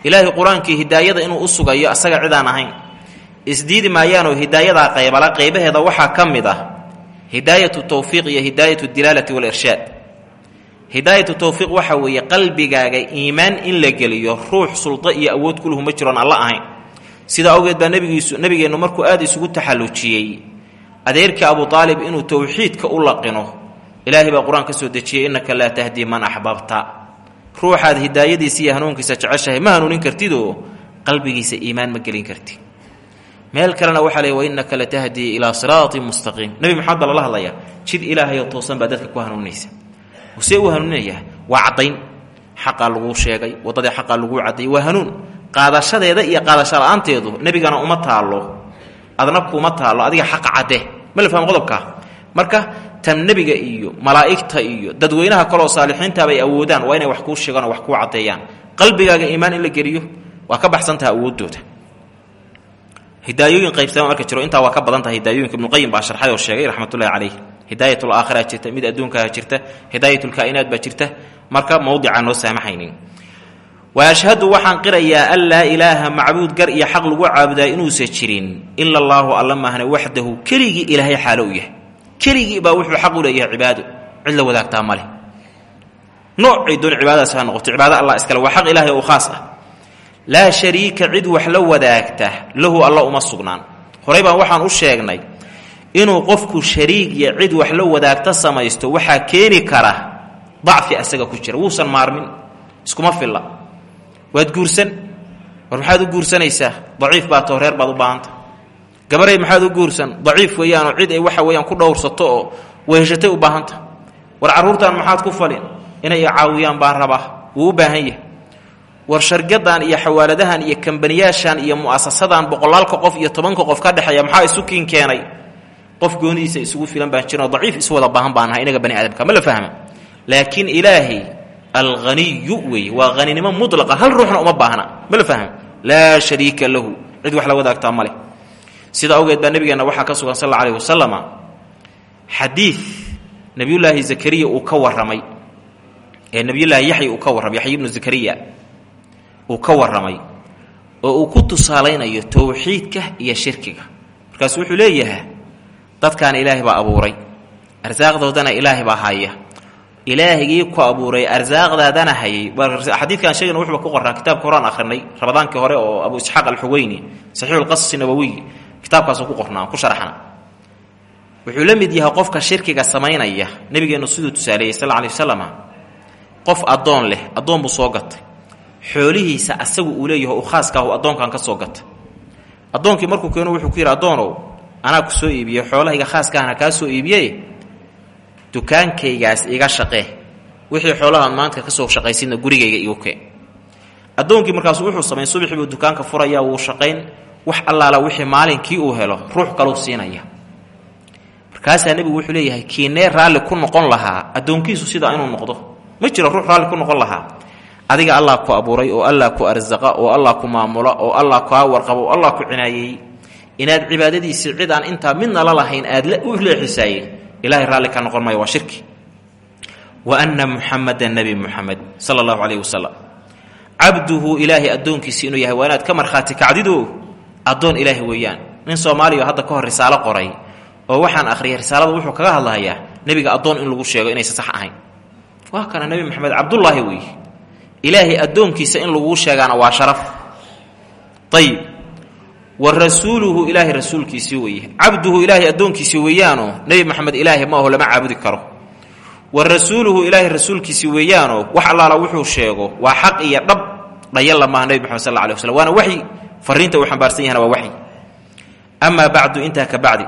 ilaahay qur'aankii hidaayada inuu u sugayo asaga cidaan ahayn. Isdiidi maayaanoo hidaayadaa qaybala qaybaheeda waxaa ka mid ah hidaayatu tawfiiq iyo hidaayatu dilaalati walirshaad hidaayatu tawfiiq waxa weeye qalbigaaga iimaan in la geliyo ruux suldo iyo awood kuluhu ma jiroon alla ahayn. Sidaa awgeed baa nabigiisu nabigeennu markuu aada isugu taxallujiyey adeerkii abu aalib inuu towxiidka u laqino ilaahay baa qur'aan ka soo dejiyey innaka laa tahdii man axbabta ruuxaad hidaayadiisa iyo hanuunkiisa jeceshahay ma hanuunin kartidoo qalbigiisa iimaan ma gelin kartid meel kalena waxaa leey wainaka latahdii ilaa siraatin mustaqiim. Nebi maxamed baa lala hadlayaa jid ilaahayoo toosan baa dadka ku hanuuninaysa see uu hanuuninaya waa caddayn. Xaqaa laguu sheegay waddadii xaqaa laguu cadday waa hanuun. Qaadashadeeda iyo qaadasho la'aanteedu nebigana uma taallo. Adna kuuma taallo. Adiga xaqa cadde. Ma la fahmo qodobkaa marka tan nebiga iyo malaa'igta iyo dadweynaha kaleoo saalixiintaaba ay awoodaan. Waa inay wax kuu sheegaan oo wax kuu caddeeyaan. Qalbigaaga iimaan in la geliyo waa ka baxsantaha awooddooda. Hidaayooyin qaybsama marka jiro. Intaa waa ka badan tahay hidaayooyinka ibnuqayim baa sharxay oo sheegay raxmatullahi caleyh hidaayat laakhira jirta mid adduunkaa jirta hidaayat lkaa'inaat baa jirta. Marka mowdica noo saamaxaynin wa ashhadu waxaan qirayaa an laa ilaaha macbuud gar iyo xaq lagu caabudaa inuusan jirin ila allaahu alla maahne waxdahu keligii ilaahay xaalo u yahay. Keligii baa wuxuu xaq u leeyahay cibaado cid la wadaagtaa noocay ha noqoto. Cibaado allah iskale waa xaq ilaahay oo khaas ah. Laa shariika cid wax la wadaagta lahu alla uma sugnaan. Waxaan u sheegnay inuu qofku shariig iyo cid wax la wadaagta samaysto waxaa keeni kara dacfi asaga ku jira. Wuusan maarmin iskuma filla. Waad guursan. War maxaad u guursanaysaa? Daciif baa too reer baad u baahanta. Gabaray maxaad u guursan? Daciif weeyaanoo cid ay waxa weeyaan ku dhowrsato oo weheshatay u baahanta. War carruurtan maxaad ku falin? Inay caawiyaan baan rabaa. Wuu u baahan yahay. War shargadan iyo xawaaladahan iyo kambaniyaashan iyo mu'asasadan boqolaalka qof iyo tobanka qof ka dhexeeya maxaa isu kiin keenay qof goonidiisa isugu filan baan jirin oo daciif isu wada baahan baan ahay inaga bani aadamka ma la fahma laakiin ilaahay alghaniyu weeye waa haninimo mulaqa hal ruuxna uma baahna ma la fahma laa shariika lahu cid wax la wadaagtaa ma leh. Awgeed baa nabigeenna waxaa ka sugan sal alla wasalama xadiid nebiyullaahi zakariya uu ka warramay ee nebiyullaahi yaxya uu ka warramay yaxya ibnu zakariya uu ka warramay oo uu ku tusaalaynayo towxiidka iyo shirkiga. Markaasu wuxuu leeyahay dadkan ilaahay baa abuuray. Arsaaqdoodana ilaahay baa haya ilaahigii ku abuuray arsaaqdaadana hayay. Xadiidkan sheegana wuxuuba ku qornaa kitaabka horaan akhrinay ramadaankii hore oo abu isxaaq alxuweyni saxiixulqasasi nawowiy kitaabkaasoo ku qornaa ku sharaxna wuxuu la mid yahay qofka shirkiga samaynaya nebigeennu siduu tusaaleeyey sal alay wasalam qof addoon leh addoon buu soo gatay. Xoolihiisa asagu uu leeyaho u khaaskaahu addoonkan ka soo gatay. Addoonkii markuu keeno wuxuu ku yidhi addoonow anaa ku soo iibiyey xoolahayga khaaskaahna kaa soo iibiye dukaankaygaas iga shaqee wixii xoolahaan maanta ka soo shaqaysidna gurigayga igu keen addoonkii markaasu wuxuu samayn subaxii buu dukaanka furaya wuu shaqayn. Wax allaala wixii maalinkii uu helo ruux kaluu siinaya. Markaasaa nebigu wuxuu leeyahay kiinee raalli ku noqon lahaa? Addoonkiisu sidaa inuu noqdo. Ma jiro ruux raalli ku noqon lahaa. Adiga allah ku abuuray oo allah ku arsaqa oo allah ku maamula oo allah kaa warqabo oo allah ku cinaayeeyey inaad cibaadadiisii cid aan intaa midna la lahayn aad u leexisaaye ilahay raalli ka noqon maayo waa shirki. Wa anna muxamadan nebi muxamed sala allahu calayh wasalam cabduhu ilaahay addoonkiisi inuu yahay waa inaad ka markhaati kacdido addoon ilaahi weeyaan. Nin soomaaliya hadda ka hor risaalo qoray oo waxaan akhriyay risaalada wuxuu kaga hadlahayaa nebiga addoon in lagu sheego inaysan sax ahayn. Waa kana nebi maxamed cabdullaahi weeye ilaahay addoonkiisa in laguu sheegaana waa sharaf. Ayib wa rasuuluhu ilaahay rasuulkiisii weeye cabduhu ilaahay addoonkiisii weeyaano nebi maxamed ilaahay ma aho lama caabudi karo. Wa rasuuluhu ilaahay rasuulkiisii weeyaano wax allaala wuxuu sheego waa xaq iyo dhab dhayalla maaha nebi maxamed sal alla alay waslam waana waxyi. Fariinta uu xambaarsan yahana waa waxyi. Amaa bacdu intaa ka bacdi.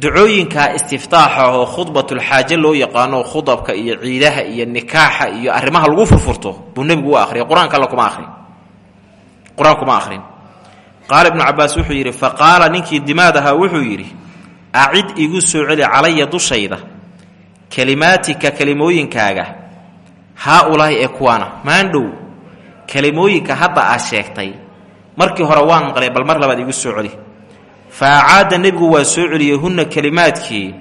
Ducooyinka istiftaaxa oo khudbatulxaaje loo yaqaano khudabka iyo ciidaha iyo nikaaxa iyo arrimaha lagu furfurto buu qur'aan kuma akhrin. Qaala ibnu cabaas wuxuu yidhi fa qaala ninkii dimaad ahaa wuxuu yidhi acid igu soo celi calaya dushayda kelimaatika kelimooyinkaaga haa ulaahi ee kuwaana maandhow kelimooyinka hadda aad sheegtay markii hore waan maqlay bal mar labaad igu soo celi fa acaada nebigu waa soo celiyey hunna kelimaadkii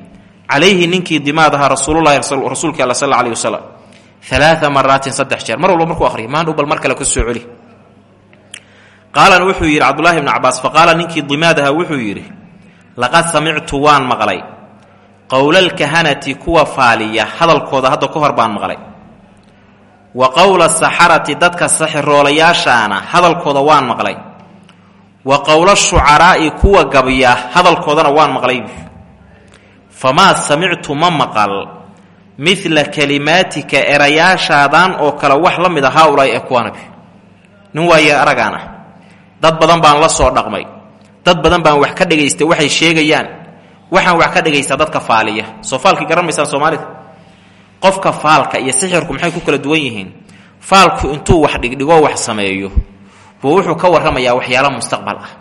calayhi ninkii dimaad ahaa rasuululahi rasuulkii alla sal alih wasalam maraatin saddex jeer. Mar walba markuu ahriyo maandhow bal mar kale ku soo celi qaalana wuxuu yidhi cabdullaahi ibnu cabaas faqaala ninkii dimaadaha wuxuu yidhi laqad samictu waan maqlay. Qowlalkahanati kuwa faaliya hadalkooda hadda ka hor baan maqlay. Wa qowla saxarati dadka saxiroolayaashaana hadalkooda waan maqlay. Wa qowla shucaraa'i kuwa gabya hadalkoodana waan maqlay. Famaa samictu ma maqal. Midla kalimaatika erayaashaadan oo kale wax la mid a haaulaa'i ee kuwanabi nin waaye aragaan ah dad badan baan la soo dhaqmay. Dad badan baan wax ka dhagaystay waxay sheegayaan. Waxaan wax ka dhagaystaa dadka faaliya. Soo faalkii garamaysaan soomaalida qofka faalka iyo sixirku maxay ku kala duwan yihiin? Faalku intuu wax dhigdhigoo wax sameeyo buu wuxuu ka warramayaa waxyaala mustaqbal ah.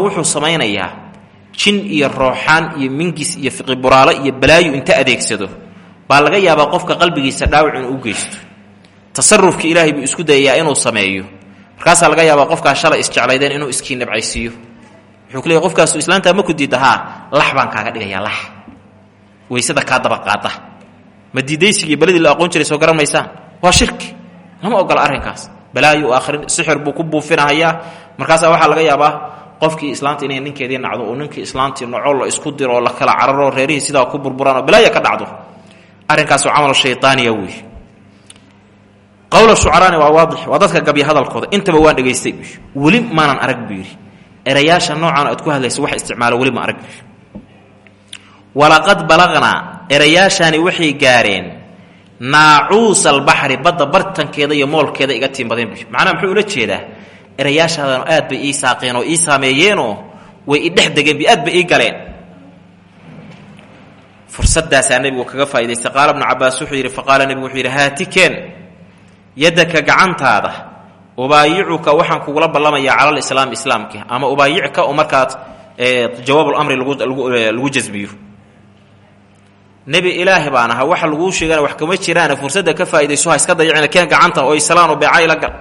Wuxuu samaynayaa jin iyo rooxaan iyo mingis iyo fiqiburaalo iyo balaayu inta adeegsado. Baa laga yaabaa qofka qalbigiisa dhaawac inuu geysto. Tasarufka ilaahay buu isku dayayaa inuu sameeyo markaasaa laga yaabaa qofkaa shalay isjeclaydeen inuu iskii nabcaysiiyo wuxuu ku leeyahy qofkaasu islaantaa ma ku diidda lax baan kaaga dhigayaa lax. Waysada kaa daba qaada. Ma diidaysigii beladii la aqoon jiray soo garan maysaan waa shirki lama ogola arrinkaas. Balaayo akhrin sixir buu ku buufinahayaa markaasaa waxaa laga yaabaa qofkii islaanta inay ninkeedii nacdo oo ninkii islaantii noco la isku diro la kala cararo reerihii sidaa ku burburaan oo balaaya ka dhacdo. Arrinkaasoo camal shaytaaniya wey qowla shucaraani waa waadix waa dadka gabya hadalkooda. Intaba waan dhegaystay weli maanan arag buu yidhi. Erayaasha noocaan aad ku hadlaysa wax isticmaalo weli ma arag. Buu walaqad balaqnaa erayaashaani waxay gaareen naacuusa albaxri badda bartankeeda iyo moolkeeda iga tiimbadeen buu macnaha muxuu ula jeedaa? Erayaashaadanu aad bay ii saaqeen oo ii saameeyeenoo way i dhex degeen bi aad bay ii galeen. Fursadaasaa nebigu kaga faa'idaystay qaala bnu cabaas wuxuu yidhi faqaala nebigu wuxuu yidhi haatikeen yaddaka gacantaada ubaayicuka waxaan kugula ballamayaa cala lislaam islaamki ama ubaayicka oo markaad jawaabulamri lagu jasbiyo. Nebi ilaahi baan ahaa waxa laguu sheegana wax kama jiraana fursadda ka faa'idayso ha iska dayacina keen gacanta oo islaan oo beeca ila gal.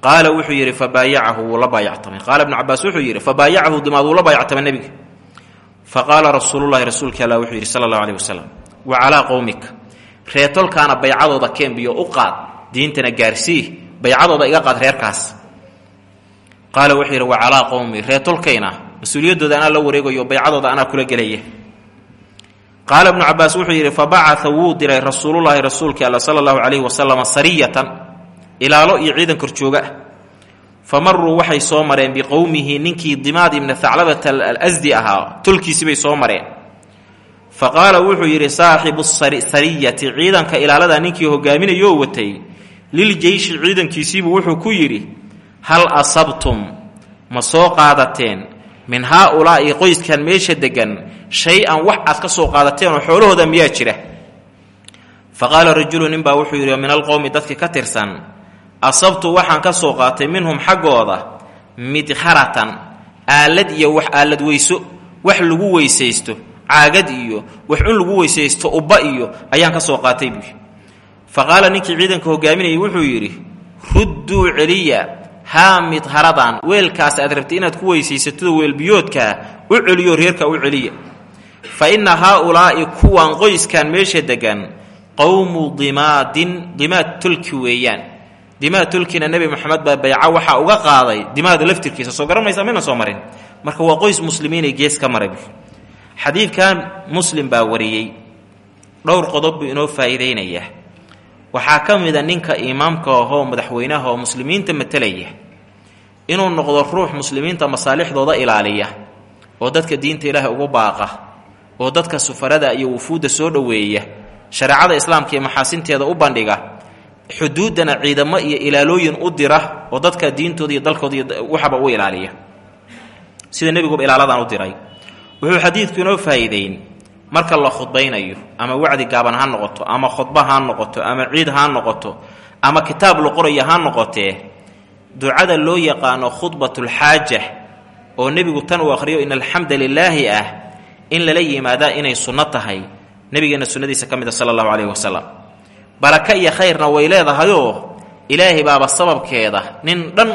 Qaala wuxuu yidhi fabaayacahu wuu la baayactamay. Qaala ibnu cabaas wuxuu yidhi fabaayacahu dimaad wuu la baayactamay nebiga. Faqaala rasuululahi rasuulkii allah wuxuu yidhi sala allahu aleyh wasalam wa calaa qowmika reetolkaana baycadooda keenbiyo u qaad diintana gaarsii baycadooda iga qaad reerkaas. Qaala wuxuu yidhi wa calaa qowmi reetolkayna mas'uuliyaddooda anaa la wareegayo baycadooda anaa kula gelaya qaala ibnu cabaas wuxuu yidhi fabacaa wuu diray rasuululahi rasuulkii alla sala allahu calayhi wasalam sariyatan ilaalo iyo ciidan korjooga ah fa maruu waxay soo mareen biqowmihi ninkii dimaad ibna thaclabata alasdi ahaa tolkiisibay soo mareen. Fa qaala wuxuu yidhi saaxibu sariyati ciidanka ilaalada ninkii hogaaminayoo watay liljeyshi ciidankiisiibuu wuxuu ku yidhi hal asabtum? Ma soo qaadateen? Min haa-ulaa'i qoyskan meesha deggan shay-an wax aad ka soo qaadateen oo xoolahooda miyaa jira? Fa qaala rajulu ninbaa wuxuu yidhi min alqowmi dadkii ka tirsan asabtu waxaan ka soo qaatay minhum xaggooda midharatan aalad iyo wax aalad weyso wax lagu weysaysto caagad iyo wax un lagu weysaysto ubba iyo ayaan ka soo qaatay buui fa qaala ninkii ciidanka hogaaminayay wuxuu yidhi rudduu celiya haa midharadan weelkaas aad rabtay inaad ku weysaysatado weelbiyoodkaa u celiyo reerka u celiya. Fa inna haa-ulaa'i kuwan qoyskan meesha degan qowmu dimaadin dimaad tolki weeyaan. Dimaad tolkina nebi moxamed baa bayco waxaa uga qaaday dimaada laftirkiisa soo garanmaysa mina soo marin. Marka waa qoys muslimiinay gees ka maray xadiidkan muslim baa wariyey. Dhowr qodob inoo faa'iidaynayaa waxaa ka mida ninka imaamka ahoo madaxweynaha oo muslimiinta matelaya inuu noqdo ruux muslimiinta masaalixdooda ilaaliya oo dadka diinta ilaahay ugu baaqa oo dadka sufarada iyo wufuudda soo dhoweeya shareecada islaamka iyo maxaasinteeda u bandhiga xuduuddana ciidamo iyo ilaalooyin u dira oo dadka diintooda iyo dalkooda iyo waxaba u ilaaliya. Sida nebiguba ilaaladan u diray. Wuxuu xadiidku inoo faa'iideyn marka la khudbaynayo ama wacdi gaaban ha noqoto ama khudba ha noqoto ama ciid ha noqoto ama kitaab la qoraya ha noqotee ducada loo yaqaano khudbatulxaaja oo nebigu tan uu akhriyo in alxamda lilaahi ah in lala yimaadaa inay sunno tahay nebigeenna sunnadiisa ka mid a sala allahu calayhi wasalam. Baraka iyo khayrna way leedahayoo ilaahay baaba sababkeeda nin dhan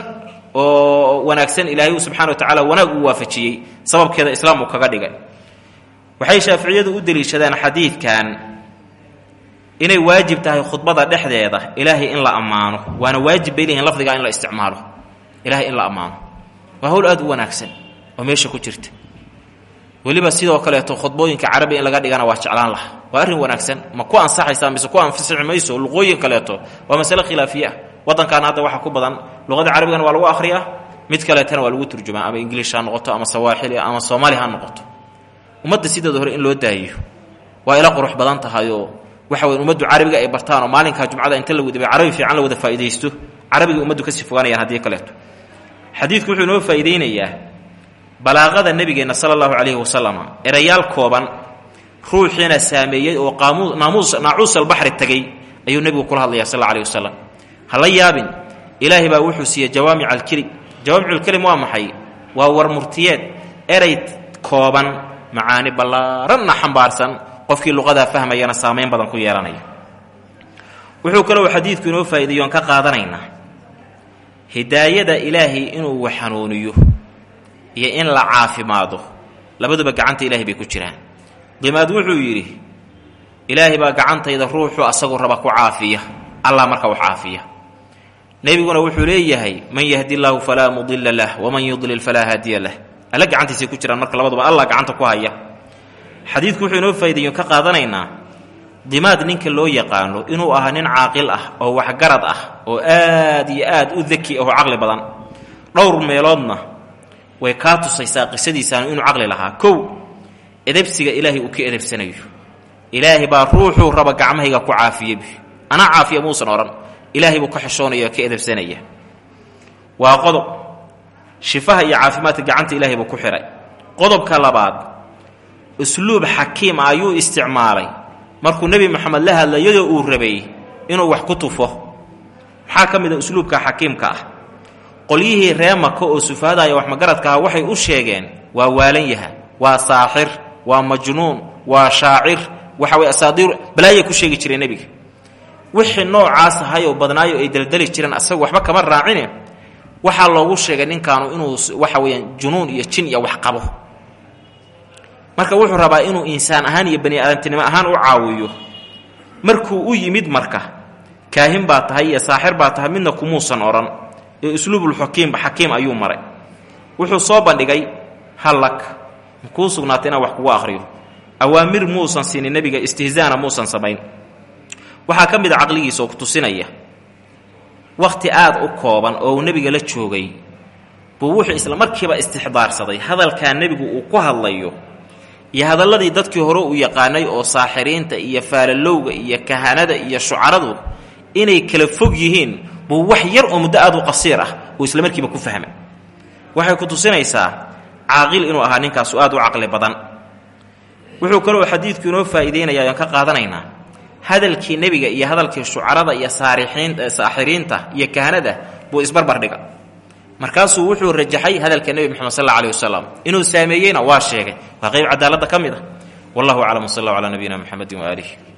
oo wanaagsan ilaahay subxana wa tacaala wanaag uu waafajiyey sababkeeda islaam uu kaga dhigay waxay shaaficiyadu u deliishadaan xadiidkan inay waajib tahay khudbada dhexdeeda ilaahay in la ammaano waana waajib bay leeyihiin lafdigaa in la isticmaalo. Ilaahay in la ammaano. Waa hawl aad u wanaagsan oo meesha ku jirta. Weliba sidoo kaleeto khudbooyinka carabi in laga dhigana waa jeclaan laha waa arrin wanaagsan. Ma ku ansaxaysaa mise ku anfasixi mayso luqooyin kaleeto? Waa masale khilaafiye ah hadda waxaa ku badan luqada carabigana waa lagu akhriyaa mid kaleetana waa lagu turjumaa ama ingiliish ha noqoto ama sawaaxili ama soomaali ha noqoto ummadda sideeda hore in loo daayiyo waa ila qurux badan tahayoo waxa weyn ummaddu carabiga ay bartaan oo maalinkaa jumcada inta la wadaba carabi fiican la wada faa'iidaysto. Carabiga ummaddu ka sii fogaanayaan haddii kaleeto. Xadiidku wuxuu inoo faa'iidaynayaa balaaqada nebigeenna sala allahu calayhi wasalam erayaal kooban ruuxiina saameeyey oo qaamuus naacuus albaxri tegey ayuu nebigu kula hadlayaa sal alayhi wasalam ha la yaabin ilaahay baa wuxuu siiyey jawaamic alkelim jawaamiculkelim waa maxay? Waa war murtiyeed erey kooban macaani ballaaranna xambaarsan. Qofkii luqadaa fahmayana saamayn badan ku yeelanaya. Wuxuu kaloo xadiidku inoo faa'iideeyoon ka qaadanaynaa hidaayada ilaahay inuu wax hanuuniyo iyo in la caafimaado labaduba gacanta ilahay bay ku jiraan. Dimaad wuxuu yidhi ilaahay baa gacantayda ruuxu asagu raba ku caafiya. Allah marka wax caafiya. Nebiguna wuxuu leeyahay man yahdi llaahu falaa mudila lah waman yudlil falaa haadiya lah alle gacantiisay ku jiraan marka labaduba allah gacanta ku haya. Xadiidku wuxuu inoo faa'ideeyo ka qaadanaynaa dimaad ninka loo yaqaano inuu ahaa nin caaqil ah oo waxgarad ah oo aad iyo aad u daki ah oo caqli badan. Dhowr meeloodna way kaa tusaysaa qisadiisaanu inuu caqli lahaa. Kow edebsiga ilaahay uu ka edebsanayo. Ilaahay baa ruuxuu raba gacmahayga ku caafiyebi anaa caafiya muusan odhan. Ilaahay buu ka xishoonaya oo ka edebsanaya. Waa qodob shifaha iyo caafimaadka gacanta ilaahay buu ku xihay qodobka labaad usluub xakiim ayuu isticmaalay. Markuu nebi moxamed la hadlayadoo uu rabay inuu wax ku tufo. Maxaa ka mid a usluubka xakiimka ah? Qolyihii ree maka oo sufaadaya wax magaradka ah waxay u sheegeen waa waalan yaha waa saaxir waa majnuun waa shaacir. Waxa way asaadiir balaayay ku sheegi jireen nebiga. Wixii noocaas ahayoo badnaayo ay daldali jireen asaga waxba kama raacine waxaa loogu sheegay ninkaanu inuu waxa weeyaan junuun iyo jin iyo wax qabo. Marka wuxuu rabaa inuu insaan ahaan iyo bani aadamtinimo ahaan u caawiyo. Markuu u yimid marka kaahin baa tahay iyo saaxir baa tahay midna kumuusan odhan. Ee usluubulxakiim xakiim ayuu maray. Wuxuu soo bandhigay hallak makuu sugnaatay inaan wax kugu akhriyo? Awaamir muusan siinin nebiga istihzaana muusan samayn. Waxaa ka mid a caqligiisa oo kutusinaya wakhti aad u kooban oo uu nebiga la joogay buu wuxuu isla markiiba istixdaarsaday hadalkaa nebigu uu ku hadlayo iyo hadalladii dadkii hore uu yaqaanay oo saaxiriinta iyo faalalowga iyo kahanada iyo shucaradu inay kala fog yihiin buu wax yar oo muddo aad u qasiir ah uu isla markiiba ku fahmay. Waxay ku tusinaysaa caaqil inuu ahaa ninkaasu aad u caqli badan. Wuxuu kaloo xadiidku inoo faa'iideynayaa oan ka qaadanaynaa hadalkii nebiga iyo hadalkii shucarada iyo saaxiriinta iyo kahanada buu isbarbar dhiga. Markaasuu wuxuu rajaxay hadalka nebi moxamed sal alih wasalam inuu saameeyeyna waa sheegay. Waa qayb cadaaladda ka mid ah. Wallahu aclam sal calaa nabiyina mxamedi waaalih